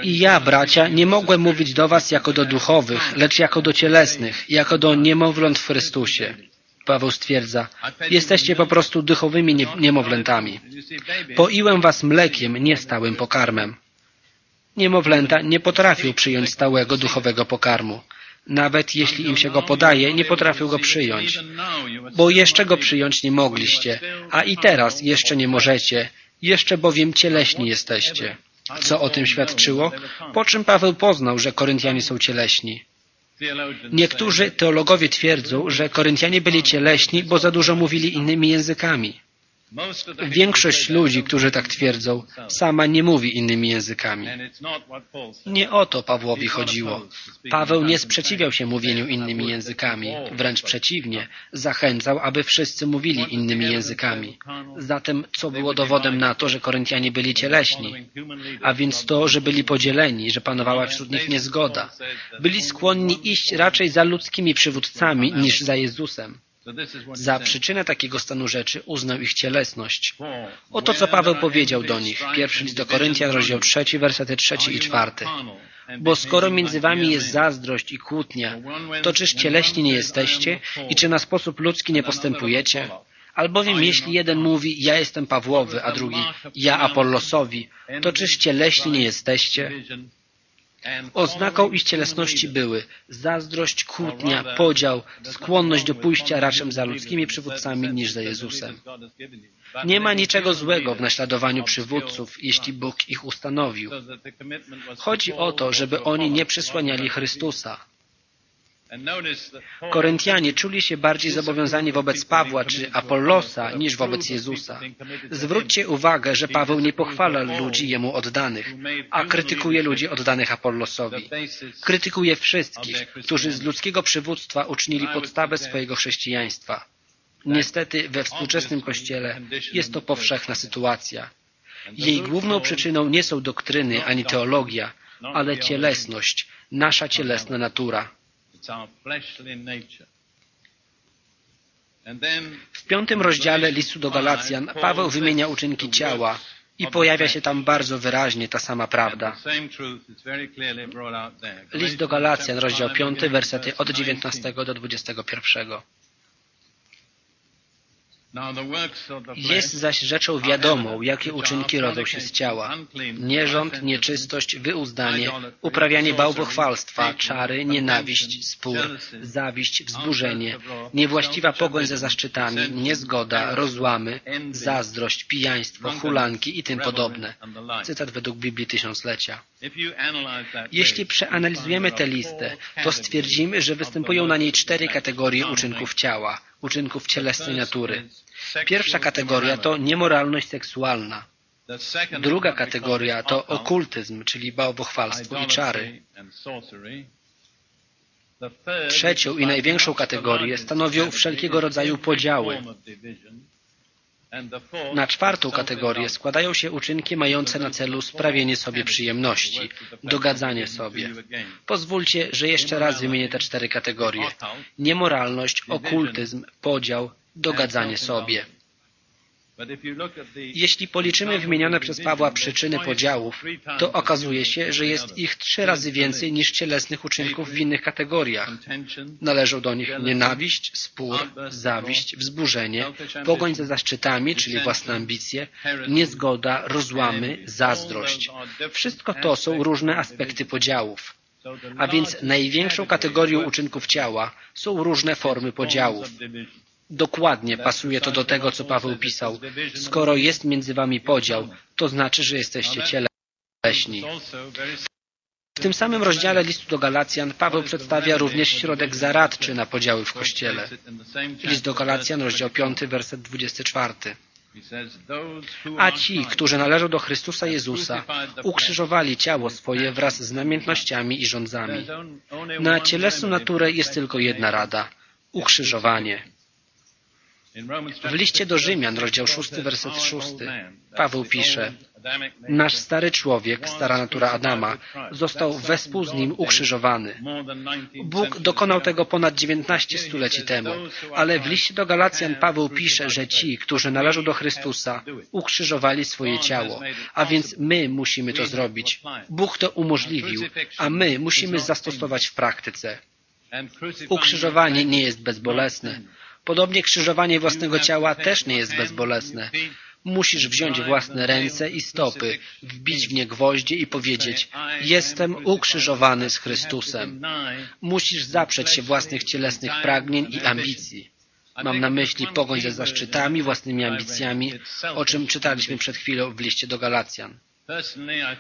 S1: I ja, bracia, nie mogłem mówić do was jako do duchowych, lecz jako do cielesnych, jako do niemowląt w Chrystusie. Paweł stwierdza, jesteście po prostu duchowymi niemowlętami. Poiłem was mlekiem, nie stałym pokarmem. Niemowlęta nie potrafią przyjąć stałego duchowego pokarmu. Nawet jeśli im się go podaje, nie potrafią go przyjąć. Bo jeszcze go przyjąć nie mogliście, a i teraz jeszcze nie możecie, jeszcze bowiem cieleśni jesteście. Co o tym świadczyło? Po czym Paweł poznał, że Koryntianie są cieleśni. Niektórzy teologowie twierdzą, że Koryntianie byli cieleśni, bo za dużo mówili innymi językami. Większość ludzi, którzy tak twierdzą, sama nie mówi innymi językami. Nie o to Pawłowi chodziło. Paweł nie sprzeciwiał się mówieniu innymi językami. Wręcz przeciwnie, zachęcał, aby wszyscy mówili innymi językami. Zatem co było dowodem na to, że Koryntianie byli cieleśni? A więc to, że byli podzieleni, że panowała wśród nich niezgoda. Byli skłonni iść raczej za ludzkimi przywódcami niż za Jezusem. Za przyczynę takiego stanu rzeczy uznał ich cielesność. Oto co Paweł powiedział do nich. Pierwszy list do Koryntian, rozdział trzeci, wersety trzeci i czwarty. Bo skoro między wami jest zazdrość i kłótnia, to czyż cieleśni nie jesteście i czy na sposób ludzki nie postępujecie? Albowiem jeśli jeden mówi, ja jestem Pawłowy, a drugi, ja Apollosowi, to czyż cieleśni nie jesteście? Oznaką ich cielesności były zazdrość, kłótnia, podział, skłonność do pójścia raczej za ludzkimi przywódcami niż za Jezusem. Nie ma niczego złego w naśladowaniu przywódców, jeśli Bóg ich ustanowił. Chodzi o to, żeby oni nie przysłaniali Chrystusa. Koryntianie czuli się bardziej zobowiązani wobec Pawła czy Apollosa niż wobec Jezusa. Zwróćcie uwagę, że Paweł nie pochwala ludzi jemu oddanych, a krytykuje ludzi oddanych Apollosowi. Krytykuje wszystkich, którzy z ludzkiego przywództwa uczynili podstawę swojego chrześcijaństwa. Niestety we współczesnym Kościele jest to powszechna sytuacja. Jej główną przyczyną nie są doktryny ani teologia, ale cielesność, nasza cielesna natura. W piątym rozdziale listu do Galacjan Paweł wymienia uczynki ciała I pojawia się tam bardzo wyraźnie ta sama prawda. List do Galacjan, rozdział 5, wersety od 19 do 21. Jest zaś rzeczą wiadomą, jakie uczynki rodzą się z ciała. Nierząd, nieczystość, wyuzdanie, uprawianie bałwochwalstwa, czary, nienawiść, spór, zawiść, wzburzenie, niewłaściwa pogoń za zaszczytami, niezgoda, rozłamy, zazdrość, pijaństwo, hulanki i tym podobne. Cytat według Biblii Tysiąclecia. Jeśli przeanalizujemy tę listę, to stwierdzimy, że występują na niej cztery kategorie uczynków ciała, uczynków cielesnej natury. Pierwsza kategoria to niemoralność seksualna. Druga kategoria to okultyzm, czyli bałwochwalstwo i czary. Trzecią i największą kategorię stanowią wszelkiego rodzaju podziały. Na czwartą kategorię składają się uczynki mające na celu sprawienie sobie przyjemności, dogadzanie sobie. Pozwólcie, że jeszcze raz wymienię te cztery kategorie. Niemoralność, okultyzm, podział, dogadzanie sobie. Jeśli policzymy wymienione przez Pawła przyczyny podziałów, to okazuje się, że jest ich trzy razy więcej niż cielesnych uczynków w innych kategoriach. Należą do nich nienawiść, spór, zawiść, wzburzenie, pogoń za zaszczytami, czyli własne ambicje, niezgoda, rozłamy, zazdrość. Wszystko to są różne aspekty podziałów. A więc największą kategorią uczynków ciała są różne formy podziałów. Dokładnie pasuje to do tego, co Paweł pisał. Skoro jest między wami podział, to znaczy, że jesteście cieleśni. W tym samym rozdziale listu do Galacjan Paweł przedstawia również środek zaradczy na podziały w Kościele. List do Galacjan, rozdział 5, werset 24. A ci, którzy należą do Chrystusa Jezusa, ukrzyżowali ciało swoje wraz z namiętnościami i rządzami. Na cielesną naturę jest tylko jedna rada – ukrzyżowanie. W liście do Rzymian, rozdział 6, werset 6, Paweł pisze Nasz stary człowiek, stara natura Adama, został wespół z nim ukrzyżowany. Bóg dokonał tego ponad 19 stuleci temu, ale w liście do Galacjan Paweł pisze, że ci, którzy należą do Chrystusa, ukrzyżowali swoje ciało, a więc my musimy to zrobić. Bóg to umożliwił, a my musimy zastosować w praktyce. Ukrzyżowanie nie jest bezbolesne. Podobnie krzyżowanie własnego ciała też nie jest bezbolesne. Musisz wziąć własne ręce i stopy, wbić w nie gwoździe i powiedzieć Jestem ukrzyżowany z Chrystusem. Musisz zaprzeć się własnych cielesnych pragnień i ambicji. Mam na myśli pogoń ze zaszczytami, własnymi ambicjami, o czym czytaliśmy przed chwilą w liście do Galacjan.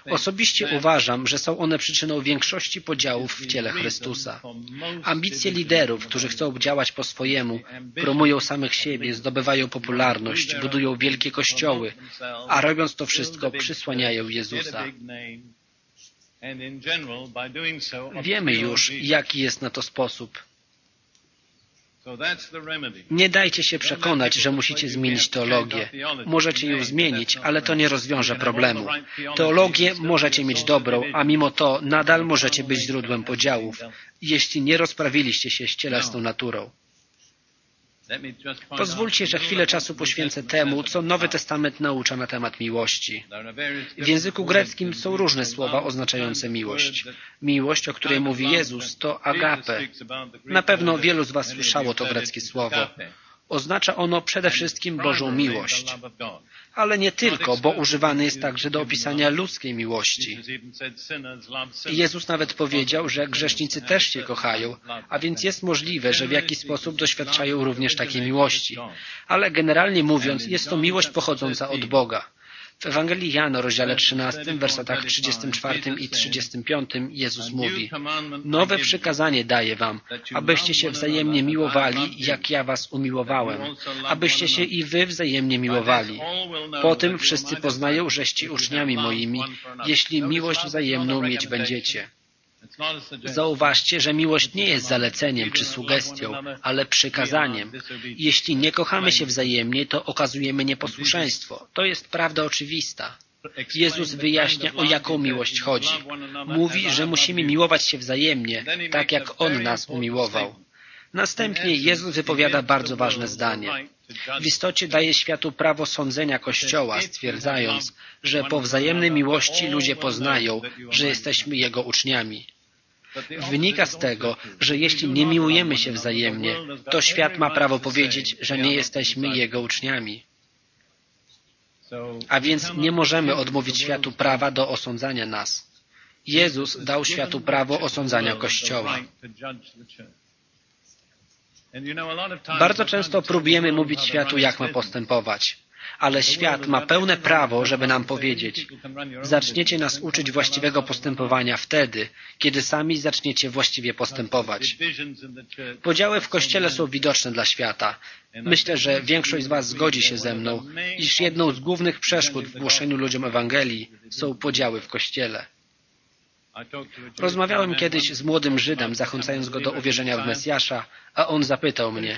S1: Osobiście uważam, że są one przyczyną większości podziałów w ciele Chrystusa. Ambicje liderów, którzy chcą działać po swojemu, promują samych siebie, zdobywają popularność, budują wielkie kościoły, a robiąc to wszystko przysłaniają Jezusa. Wiemy już, jaki jest na to sposób. Nie dajcie się przekonać, że musicie zmienić teologię. Możecie ją zmienić, ale to nie rozwiąże problemu. Teologię możecie mieć dobrą, a mimo to nadal możecie być źródłem podziałów, jeśli nie rozprawiliście się z cielesną naturą. Pozwólcie, że chwilę czasu poświęcę temu, co Nowy Testament naucza na temat miłości. W języku greckim są różne słowa oznaczające miłość. Miłość, o której mówi Jezus, to agape. Na pewno wielu z Was słyszało to greckie słowo. Oznacza ono przede wszystkim Bożą miłość. Ale nie tylko, bo używany jest także do opisania ludzkiej miłości. Jezus nawet powiedział, że grzesznicy też się kochają, a więc jest możliwe, że w jakiś sposób doświadczają również takiej miłości. Ale generalnie mówiąc, jest to miłość pochodząca od Boga. W Ewangelii Jana, rozdziale 13, wersetach 34 i 35 Jezus mówi Nowe przykazanie daję wam, abyście się wzajemnie miłowali, jak ja was umiłowałem, abyście się i wy wzajemnie miłowali. Po tym wszyscy poznają, żeście uczniami moimi, jeśli miłość wzajemną mieć będziecie. Zauważcie, że miłość nie jest zaleceniem czy sugestią, ale przykazaniem. Jeśli nie kochamy się wzajemnie, to okazujemy nieposłuszeństwo. To jest prawda oczywista. Jezus wyjaśnia, o jaką miłość chodzi. Mówi, że musimy miłować się wzajemnie, tak jak On nas umiłował. Następnie Jezus wypowiada bardzo ważne zdanie. W istocie daje światu prawo sądzenia Kościoła, stwierdzając, że po wzajemnej miłości ludzie poznają, że jesteśmy Jego uczniami. Wynika z tego, że jeśli nie miłujemy się wzajemnie, to świat ma prawo powiedzieć, że nie jesteśmy Jego uczniami. A więc nie możemy odmówić światu prawa do osądzania nas. Jezus dał światu prawo osądzania Kościoła. Bardzo często próbujemy mówić światu, jak ma postępować. Ale świat ma pełne prawo, żeby nam powiedzieć zaczniecie nas uczyć właściwego postępowania wtedy, kiedy sami zaczniecie właściwie postępować. Podziały w Kościele są widoczne dla świata. Myślę, że większość z Was zgodzi się ze mną, iż jedną z głównych przeszkód w głoszeniu ludziom Ewangelii są podziały w Kościele. Rozmawiałem kiedyś z młodym Żydem, zachęcając go do uwierzenia w Mesjasza, a on zapytał mnie,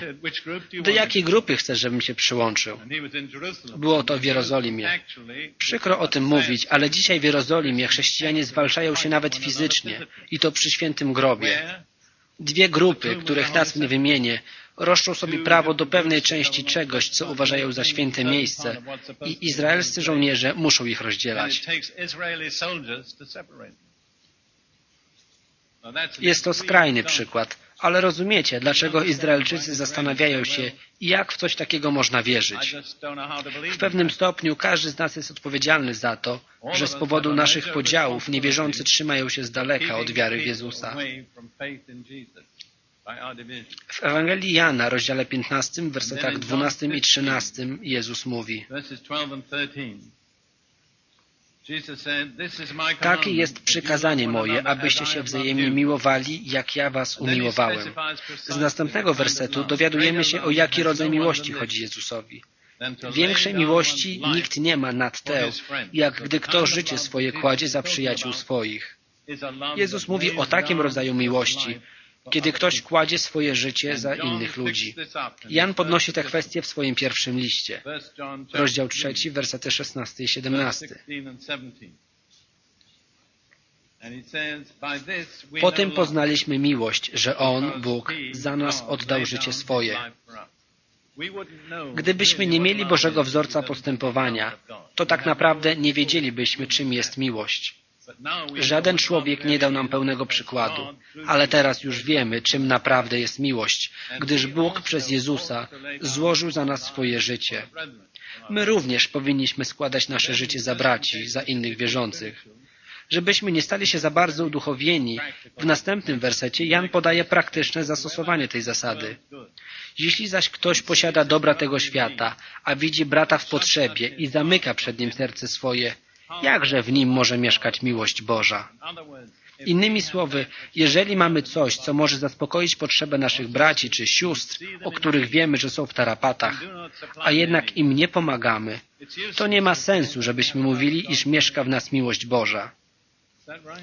S1: do jakiej grupy chcesz, żebym się przyłączył? Było to w Jerozolimie. Przykro o tym mówić, ale dzisiaj w Jerozolimie chrześcijanie zwalczają się nawet fizycznie i to przy świętym grobie. Dwie grupy, których nazw nie wymienię, roszczą sobie prawo do pewnej części czegoś, co uważają za święte miejsce i izraelscy żołnierze muszą ich rozdzielać. Jest to skrajny przykład, ale rozumiecie, dlaczego Izraelczycy zastanawiają się, jak w coś takiego można wierzyć. W pewnym stopniu każdy z nas jest odpowiedzialny za to, że z powodu naszych podziałów niewierzący trzymają się z daleka od wiary w Jezusa. W Ewangelii Jana, rozdziale 15, wersetach 12 i 13 Jezus mówi takie jest przykazanie moje, abyście się wzajemnie miłowali, jak ja was umiłowałem. Z następnego wersetu dowiadujemy się, o jaki rodzaj miłości chodzi Jezusowi. Większej miłości nikt nie ma nad tę, jak gdy kto życie swoje kładzie za przyjaciół swoich. Jezus mówi o takim rodzaju miłości, kiedy ktoś kładzie swoje życie za innych ludzi. Jan podnosi tę kwestię w swoim pierwszym liście. Rozdział trzeci, wersety 16 i 17. Po tym poznaliśmy miłość, że On, Bóg, za nas oddał życie swoje. Gdybyśmy nie mieli Bożego wzorca postępowania, to tak naprawdę nie wiedzielibyśmy, czym jest miłość. Żaden człowiek nie dał nam pełnego przykładu, ale teraz już wiemy, czym naprawdę jest miłość, gdyż Bóg przez Jezusa złożył za nas swoje życie. My również powinniśmy składać nasze życie za braci, za innych wierzących. Żebyśmy nie stali się za bardzo uduchowieni, w następnym wersecie Jan podaje praktyczne zastosowanie tej zasady. Jeśli zaś ktoś posiada dobra tego świata, a widzi brata w potrzebie i zamyka przed nim serce swoje, jakże w nim może mieszkać miłość Boża? Innymi słowy, jeżeli mamy coś, co może zaspokoić potrzebę naszych braci czy sióstr, o których wiemy, że są w tarapatach, a jednak im nie pomagamy, to nie ma sensu, żebyśmy mówili, iż mieszka w nas miłość Boża.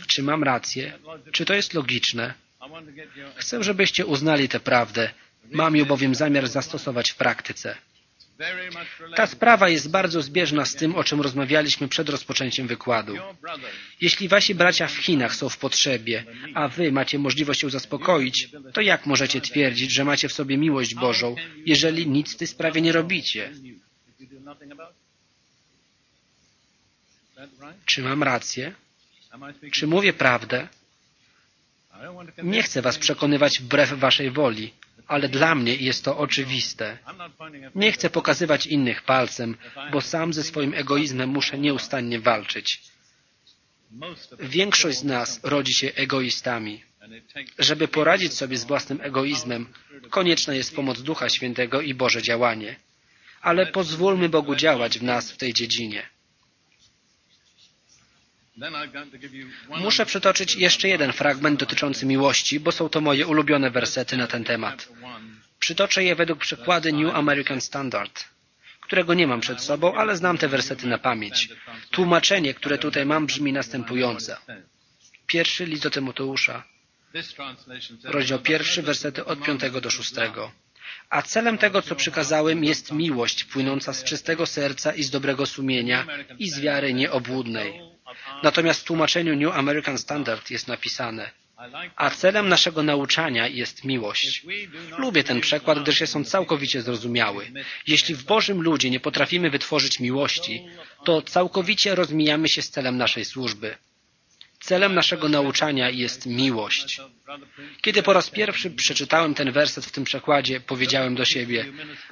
S1: Czy mam rację? Czy to jest logiczne? Chcę, żebyście uznali tę prawdę. Mam ją bowiem zamiar zastosować w praktyce. Ta sprawa jest bardzo zbieżna z tym, o czym rozmawialiśmy przed rozpoczęciem wykładu. Jeśli wasi bracia w Chinach są w potrzebie, a wy macie możliwość ją zaspokoić, to jak możecie twierdzić, że macie w sobie miłość Bożą, jeżeli nic w tej sprawie nie robicie? Czy mam rację? Czy mówię prawdę? Nie chcę was przekonywać wbrew waszej woli ale dla mnie jest to oczywiste. Nie chcę pokazywać innych palcem, bo sam ze swoim egoizmem muszę nieustannie walczyć. Większość z nas rodzi się egoistami. Żeby poradzić sobie z własnym egoizmem, konieczna jest pomoc Ducha Świętego i Boże działanie. Ale pozwólmy Bogu działać w nas w tej dziedzinie. Muszę przytoczyć jeszcze jeden fragment dotyczący miłości, bo są to moje ulubione wersety na ten temat. Przytoczę je według przykłady New American Standard, którego nie mam przed sobą, ale znam te wersety na pamięć. Tłumaczenie, które tutaj mam, brzmi następująco. Pierwszy list do Tymoteusza, rozdział pierwszy, wersety od piątego do szóstego. A celem tego, co przykazałem, jest miłość płynąca z czystego serca i z dobrego sumienia i z wiary nieobłudnej. Natomiast w tłumaczeniu New American Standard jest napisane a celem naszego nauczania jest miłość. Lubię ten przekład, gdyż jest on całkowicie zrozumiały. Jeśli w Bożym ludzie nie potrafimy wytworzyć miłości, to całkowicie rozmijamy się z celem naszej służby. Celem naszego nauczania jest miłość. Kiedy po raz pierwszy przeczytałem ten werset w tym przekładzie, powiedziałem do siebie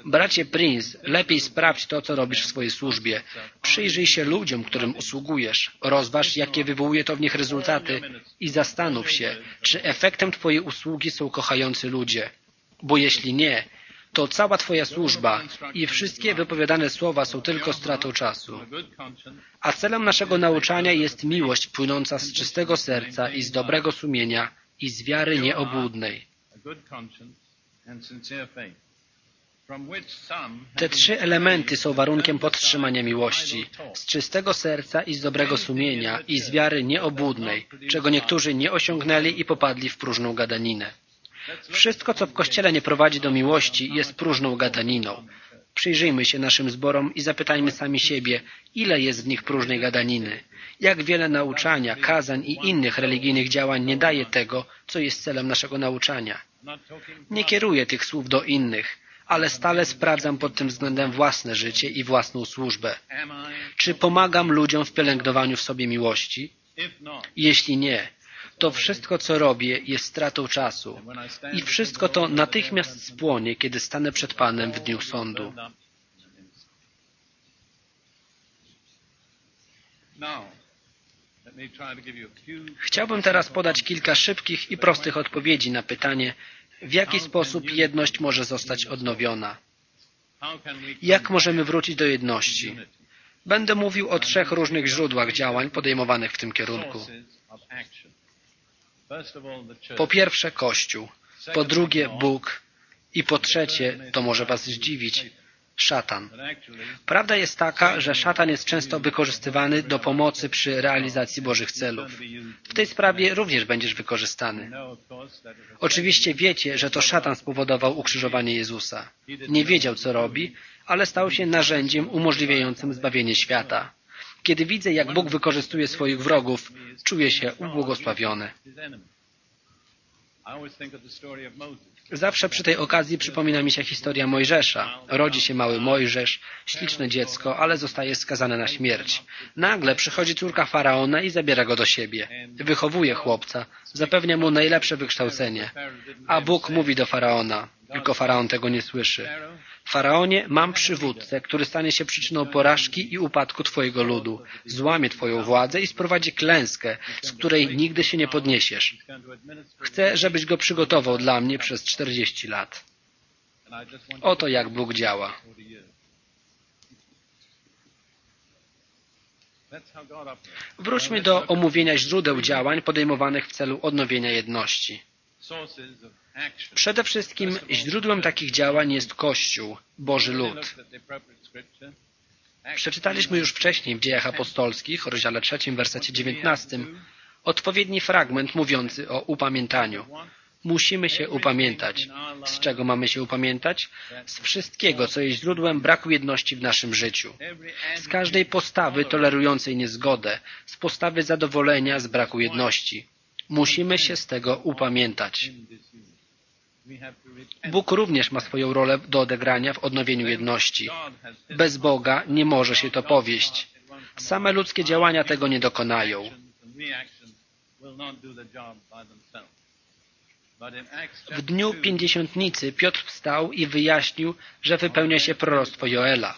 S1: Bracie Prince, lepiej sprawdź to, co robisz w swojej służbie. Przyjrzyj się ludziom, którym usługujesz. Rozważ, jakie wywołuje to w nich rezultaty i zastanów się, czy efektem Twojej usługi są kochający ludzie. Bo jeśli nie, to cała Twoja służba i wszystkie wypowiadane słowa są tylko stratą czasu. A celem naszego nauczania jest miłość płynąca z czystego serca i z dobrego sumienia i z wiary nieobłudnej. Te trzy elementy są warunkiem podtrzymania miłości. Z czystego serca i z dobrego sumienia i z wiary nieobłudnej, czego niektórzy nie osiągnęli i popadli w próżną gadaninę. Wszystko, co w Kościele nie prowadzi do miłości, jest próżną gadaniną. Przyjrzyjmy się naszym zborom i zapytajmy sami siebie, ile jest w nich próżnej gadaniny. Jak wiele nauczania, kazań i innych religijnych działań nie daje tego, co jest celem naszego nauczania. Nie kieruję tych słów do innych, ale stale sprawdzam pod tym względem własne życie i własną służbę. Czy pomagam ludziom w pielęgnowaniu w sobie miłości? Jeśli nie, to wszystko, co robię, jest stratą czasu i wszystko to natychmiast spłonie, kiedy stanę przed Panem w dniu sądu. Chciałbym teraz podać kilka szybkich i prostych odpowiedzi na pytanie, w jaki sposób jedność może zostać odnowiona. Jak możemy wrócić do jedności? Będę mówił o trzech różnych źródłach działań podejmowanych w tym kierunku. Po pierwsze Kościół, po drugie Bóg i po trzecie, to może Was zdziwić, szatan. Prawda jest taka, że szatan jest często wykorzystywany do pomocy przy realizacji Bożych celów. W tej sprawie również będziesz wykorzystany. Oczywiście wiecie, że to szatan spowodował ukrzyżowanie Jezusa. Nie wiedział, co robi, ale stał się narzędziem umożliwiającym zbawienie świata. Kiedy widzę, jak Bóg wykorzystuje swoich wrogów, czuję się ubłogosławiony. Zawsze przy tej okazji przypomina mi się historia Mojżesza. Rodzi się mały Mojżesz, śliczne dziecko, ale zostaje skazane na śmierć. Nagle przychodzi córka Faraona i zabiera go do siebie. Wychowuje chłopca, zapewnia mu najlepsze wykształcenie. A Bóg mówi do Faraona, tylko Faraon tego nie słyszy. Faraonie, mam przywódcę, który stanie się przyczyną porażki i upadku Twojego ludu. Złamie Twoją władzę i sprowadzi klęskę, z której nigdy się nie podniesiesz. Chcę, żebyś go przygotował dla mnie przez czterdzieści lat. Oto jak Bóg działa. Wróćmy do omówienia źródeł działań podejmowanych w celu odnowienia jedności. Przede wszystkim źródłem takich działań jest Kościół, Boży lud. Przeczytaliśmy już wcześniej w dziejach apostolskich, rozdziale 3, wersecie 19, odpowiedni fragment mówiący o upamiętaniu. Musimy się upamiętać. Z czego mamy się upamiętać? Z wszystkiego, co jest źródłem braku jedności w naszym życiu. Z każdej postawy tolerującej niezgodę, z postawy zadowolenia z braku jedności. Musimy się z tego upamiętać. Bóg również ma swoją rolę do odegrania w odnowieniu jedności. Bez Boga nie może się to powieść. Same ludzkie działania tego nie dokonają. W dniu pięćdziesiątnicy Piotr wstał i wyjaśnił, że wypełnia się proroctwo Joela.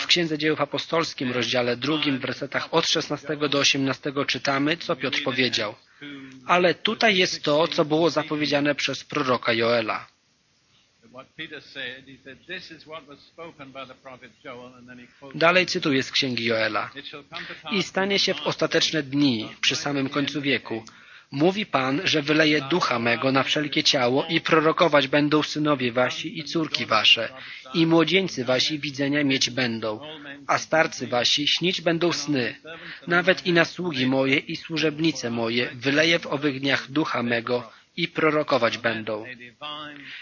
S1: W Księdze Dziejów Apostolskim, rozdziale drugim, w wersetach od 16 do 18 czytamy, co Piotr powiedział. Ale tutaj jest to, co było zapowiedziane przez proroka Joela. Dalej cytuję z księgi Joela. I stanie się w ostateczne dni, przy samym końcu wieku, Mówi Pan, że wyleje ducha mego na wszelkie ciało i prorokować będą synowie wasi i córki wasze i młodzieńcy wasi widzenia mieć będą, a starcy wasi śnić będą sny. Nawet i na sługi moje i służebnice moje wyleję w owych dniach ducha mego i prorokować będą.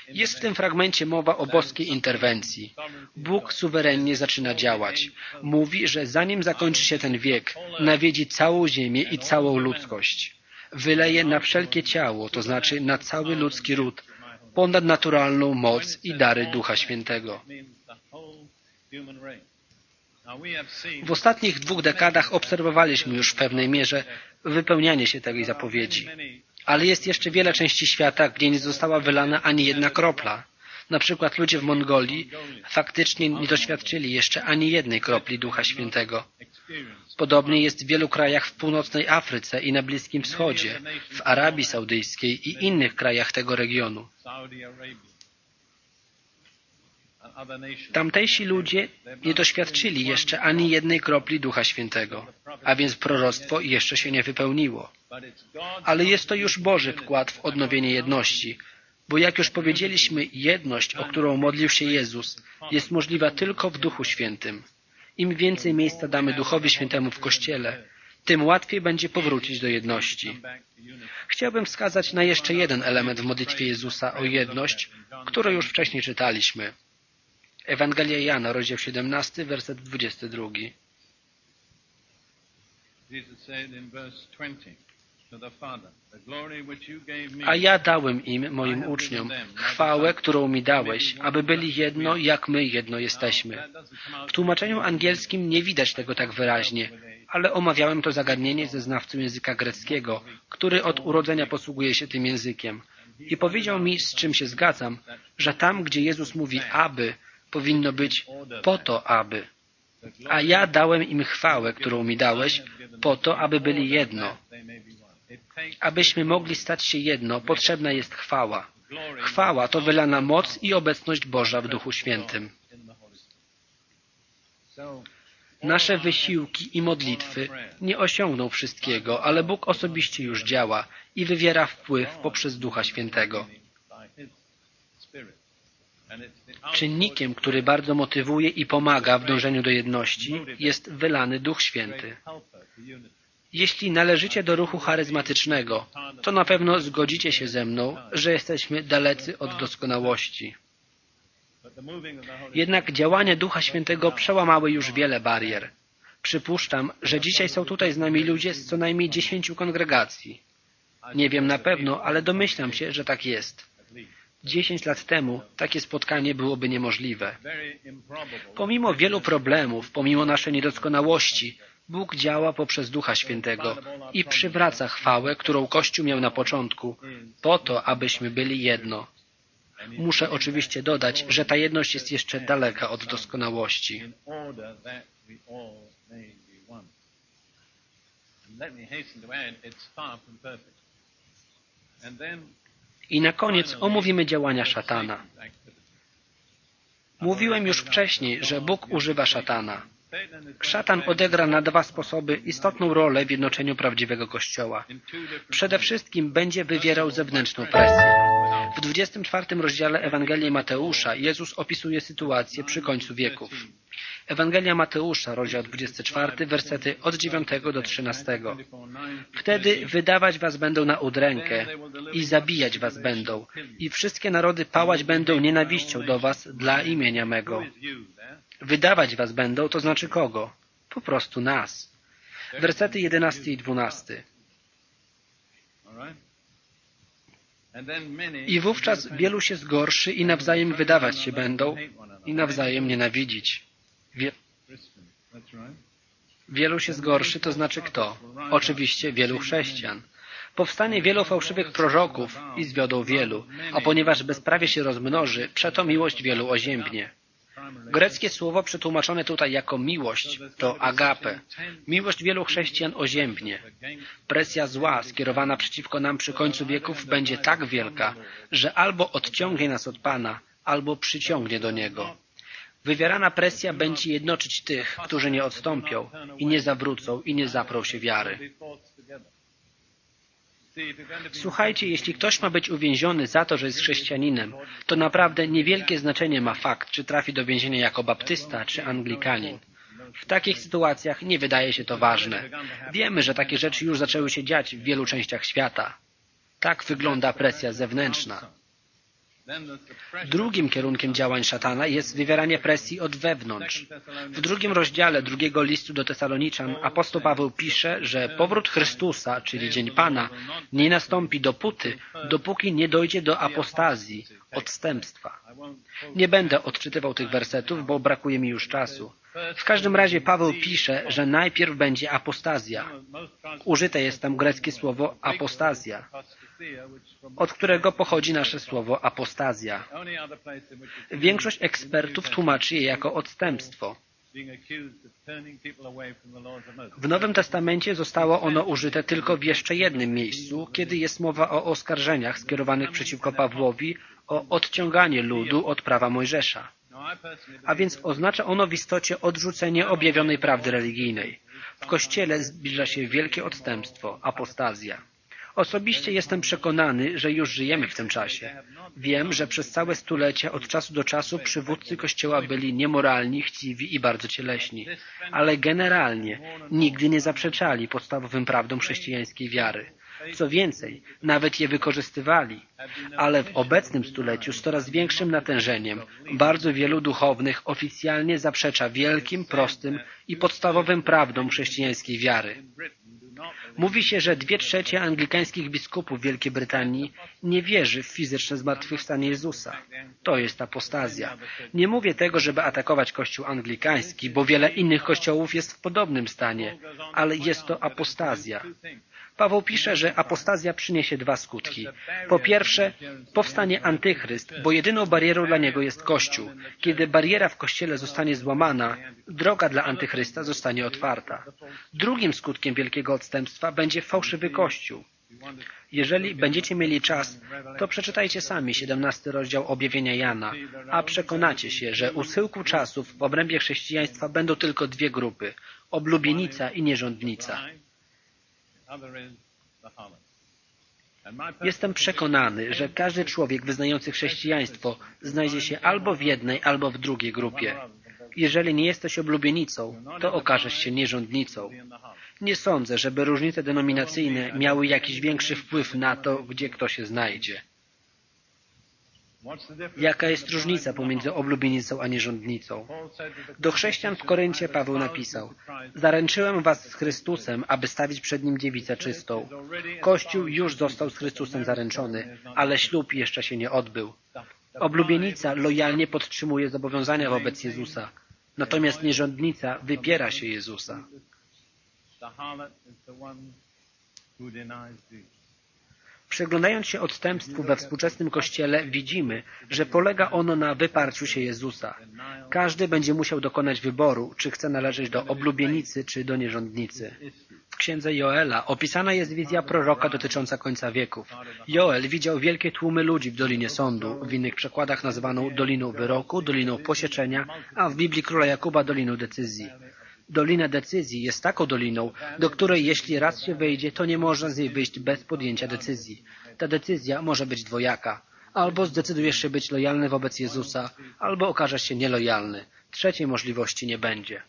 S1: Jest w tym fragmencie mowa o boskiej interwencji. Bóg suwerennie zaczyna działać. Mówi, że zanim zakończy się ten wiek, nawiedzi całą ziemię i całą ludzkość. Wyleje na wszelkie ciało, to znaczy na cały ludzki ród, ponadnaturalną moc i dary Ducha Świętego. W ostatnich dwóch dekadach obserwowaliśmy już w pewnej mierze wypełnianie się tej zapowiedzi. Ale jest jeszcze wiele części świata, gdzie nie została wylana ani jedna kropla. Na przykład ludzie w Mongolii faktycznie nie doświadczyli jeszcze ani jednej kropli Ducha Świętego. Podobnie jest w wielu krajach w północnej Afryce i na Bliskim Wschodzie, w Arabii Saudyjskiej i innych krajach tego regionu. Tamtejsi ludzie nie doświadczyli jeszcze ani jednej kropli Ducha Świętego, a więc proroctwo jeszcze się nie wypełniło. Ale jest to już Boży wkład w odnowienie jedności, bo jak już powiedzieliśmy, jedność, o którą modlił się Jezus, jest możliwa tylko w Duchu Świętym. Im więcej miejsca damy Duchowi Świętemu w Kościele, tym łatwiej będzie powrócić do jedności. Chciałbym wskazać na jeszcze jeden element w modlitwie Jezusa o jedność, który już wcześniej czytaliśmy. Ewangelia Jana, rozdział 17, werset 22. A ja dałem im, moim uczniom, chwałę, którą mi dałeś, aby byli jedno, jak my jedno jesteśmy. W tłumaczeniu angielskim nie widać tego tak wyraźnie, ale omawiałem to zagadnienie ze znawcą języka greckiego, który od urodzenia posługuje się tym językiem. I powiedział mi, z czym się zgadzam, że tam, gdzie Jezus mówi aby, powinno być po to, aby. A ja dałem im chwałę, którą mi dałeś, po to, aby byli jedno. Abyśmy mogli stać się jedno, potrzebna jest chwała. Chwała to wylana moc i obecność Boża w Duchu Świętym. Nasze wysiłki i modlitwy nie osiągną wszystkiego, ale Bóg osobiście już działa i wywiera wpływ poprzez Ducha Świętego. Czynnikiem, który bardzo motywuje i pomaga w dążeniu do jedności, jest wylany Duch Święty. Jeśli należycie do ruchu charyzmatycznego, to na pewno zgodzicie się ze mną, że jesteśmy dalecy od doskonałości. Jednak działania Ducha Świętego przełamały już wiele barier. Przypuszczam, że dzisiaj są tutaj z nami ludzie z co najmniej dziesięciu kongregacji. Nie wiem na pewno, ale domyślam się, że tak jest. Dziesięć lat temu takie spotkanie byłoby niemożliwe. Pomimo wielu problemów, pomimo naszej niedoskonałości, Bóg działa poprzez Ducha Świętego i przywraca chwałę, którą Kościół miał na początku, po to, abyśmy byli jedno. Muszę oczywiście dodać, że ta jedność jest jeszcze daleka od doskonałości. I na koniec omówimy działania szatana. Mówiłem już wcześniej, że Bóg używa szatana. Szatan odegra na dwa sposoby istotną rolę w jednoczeniu prawdziwego Kościoła. Przede wszystkim będzie wywierał zewnętrzną presję. W 24 rozdziale Ewangelii Mateusza Jezus opisuje sytuację przy końcu wieków. Ewangelia Mateusza, rozdział 24, wersety od 9 do 13. Wtedy wydawać was będą na udrękę i zabijać was będą i wszystkie narody pałać będą nienawiścią do was dla imienia mego. Wydawać was będą, to znaczy kogo? Po prostu nas. Wersety 11 i 12. I wówczas wielu się zgorszy i nawzajem wydawać się będą i nawzajem nienawidzić. Wie... Wielu się zgorszy, to znaczy kto? Oczywiście wielu chrześcijan. Powstanie wielu fałszywych proroków i zwiodą wielu, a ponieważ bezprawie się rozmnoży, przeto miłość wielu oziębnie. Greckie słowo przetłumaczone tutaj jako miłość to agape. Miłość wielu chrześcijan oziębnie. Presja zła skierowana przeciwko nam przy końcu wieków będzie tak wielka, że albo odciągnie nas od Pana, albo przyciągnie do Niego. Wywierana presja będzie jednoczyć tych, którzy nie odstąpią i nie zawrócą i nie zaprą się wiary. Słuchajcie, jeśli ktoś ma być uwięziony za to, że jest chrześcijaninem, to naprawdę niewielkie znaczenie ma fakt, czy trafi do więzienia jako baptysta, czy anglikanin. W takich sytuacjach nie wydaje się to ważne. Wiemy, że takie rzeczy już zaczęły się dziać w wielu częściach świata. Tak wygląda presja zewnętrzna. Drugim kierunkiem działań szatana jest wywieranie presji od wewnątrz. W drugim rozdziale drugiego listu do Tesaloniczan apostoł Paweł pisze, że powrót Chrystusa, czyli Dzień Pana, nie nastąpi dopóty, dopóki nie dojdzie do apostazji, odstępstwa. Nie będę odczytywał tych wersetów, bo brakuje mi już czasu. W każdym razie Paweł pisze, że najpierw będzie apostazja. Użyte jest tam greckie słowo apostazja, od którego pochodzi nasze słowo apostazja. Większość ekspertów tłumaczy je jako odstępstwo. W Nowym Testamencie zostało ono użyte tylko w jeszcze jednym miejscu, kiedy jest mowa o oskarżeniach skierowanych przeciwko Pawłowi o odciąganie ludu od prawa Mojżesza. A więc oznacza ono w istocie odrzucenie objawionej prawdy religijnej. W Kościele zbliża się wielkie odstępstwo, apostazja. Osobiście jestem przekonany, że już żyjemy w tym czasie. Wiem, że przez całe stulecia od czasu do czasu przywódcy Kościoła byli niemoralni, chciwi i bardzo cieleśni, ale generalnie nigdy nie zaprzeczali podstawowym prawdom chrześcijańskiej wiary. Co więcej, nawet je wykorzystywali, ale w obecnym stuleciu z coraz większym natężeniem bardzo wielu duchownych oficjalnie zaprzecza wielkim, prostym i podstawowym prawdom chrześcijańskiej wiary. Mówi się, że dwie trzecie anglikańskich biskupów Wielkiej Brytanii nie wierzy w fizyczne zmartwychwstanie Jezusa. To jest apostazja. Nie mówię tego, żeby atakować kościół anglikański, bo wiele innych kościołów jest w podobnym stanie, ale jest to apostazja. Paweł pisze, że apostazja przyniesie dwa skutki. Po pierwsze, powstanie antychryst, bo jedyną barierą dla niego jest Kościół. Kiedy bariera w Kościele zostanie złamana, droga dla antychrysta zostanie otwarta. Drugim skutkiem wielkiego odstępstwa będzie fałszywy Kościół. Jeżeli będziecie mieli czas, to przeczytajcie sami 17 rozdział objawienia Jana, a przekonacie się, że u schyłku czasów w obrębie chrześcijaństwa będą tylko dwie grupy – oblubienica i nierządnica. Jestem przekonany, że każdy człowiek wyznający chrześcijaństwo znajdzie się albo w jednej, albo w drugiej grupie. Jeżeli nie jesteś oblubienicą, to okażesz się nierządnicą. Nie sądzę, żeby różnice denominacyjne miały jakiś większy wpływ na to, gdzie kto się znajdzie. Jaka jest różnica pomiędzy oblubienicą a nierządnicą? Do chrześcijan w Koryncie Paweł napisał Zaręczyłem was z Chrystusem, aby stawić przed nim dziewicę czystą. Kościół już został z Chrystusem zaręczony, ale ślub jeszcze się nie odbył. Oblubienica lojalnie podtrzymuje zobowiązania wobec Jezusa, natomiast nierządnica wypiera się Jezusa. Przeglądając się odstępstwu we współczesnym Kościele, widzimy, że polega ono na wyparciu się Jezusa. Każdy będzie musiał dokonać wyboru, czy chce należeć do oblubienicy, czy do nierządnicy. W księdze Joela opisana jest wizja proroka dotycząca końca wieków. Joel widział wielkie tłumy ludzi w Dolinie Sądu, w innych przekładach nazwaną Doliną Wyroku, Doliną Posieczenia, a w Biblii Króla Jakuba Doliną Decyzji. Dolina decyzji jest taką doliną, do której jeśli raz się wejdzie, to nie można z niej wyjść bez podjęcia decyzji. Ta decyzja może być dwojaka. Albo zdecydujesz się być lojalny wobec Jezusa, albo okażesz się nielojalny. Trzeciej możliwości nie będzie.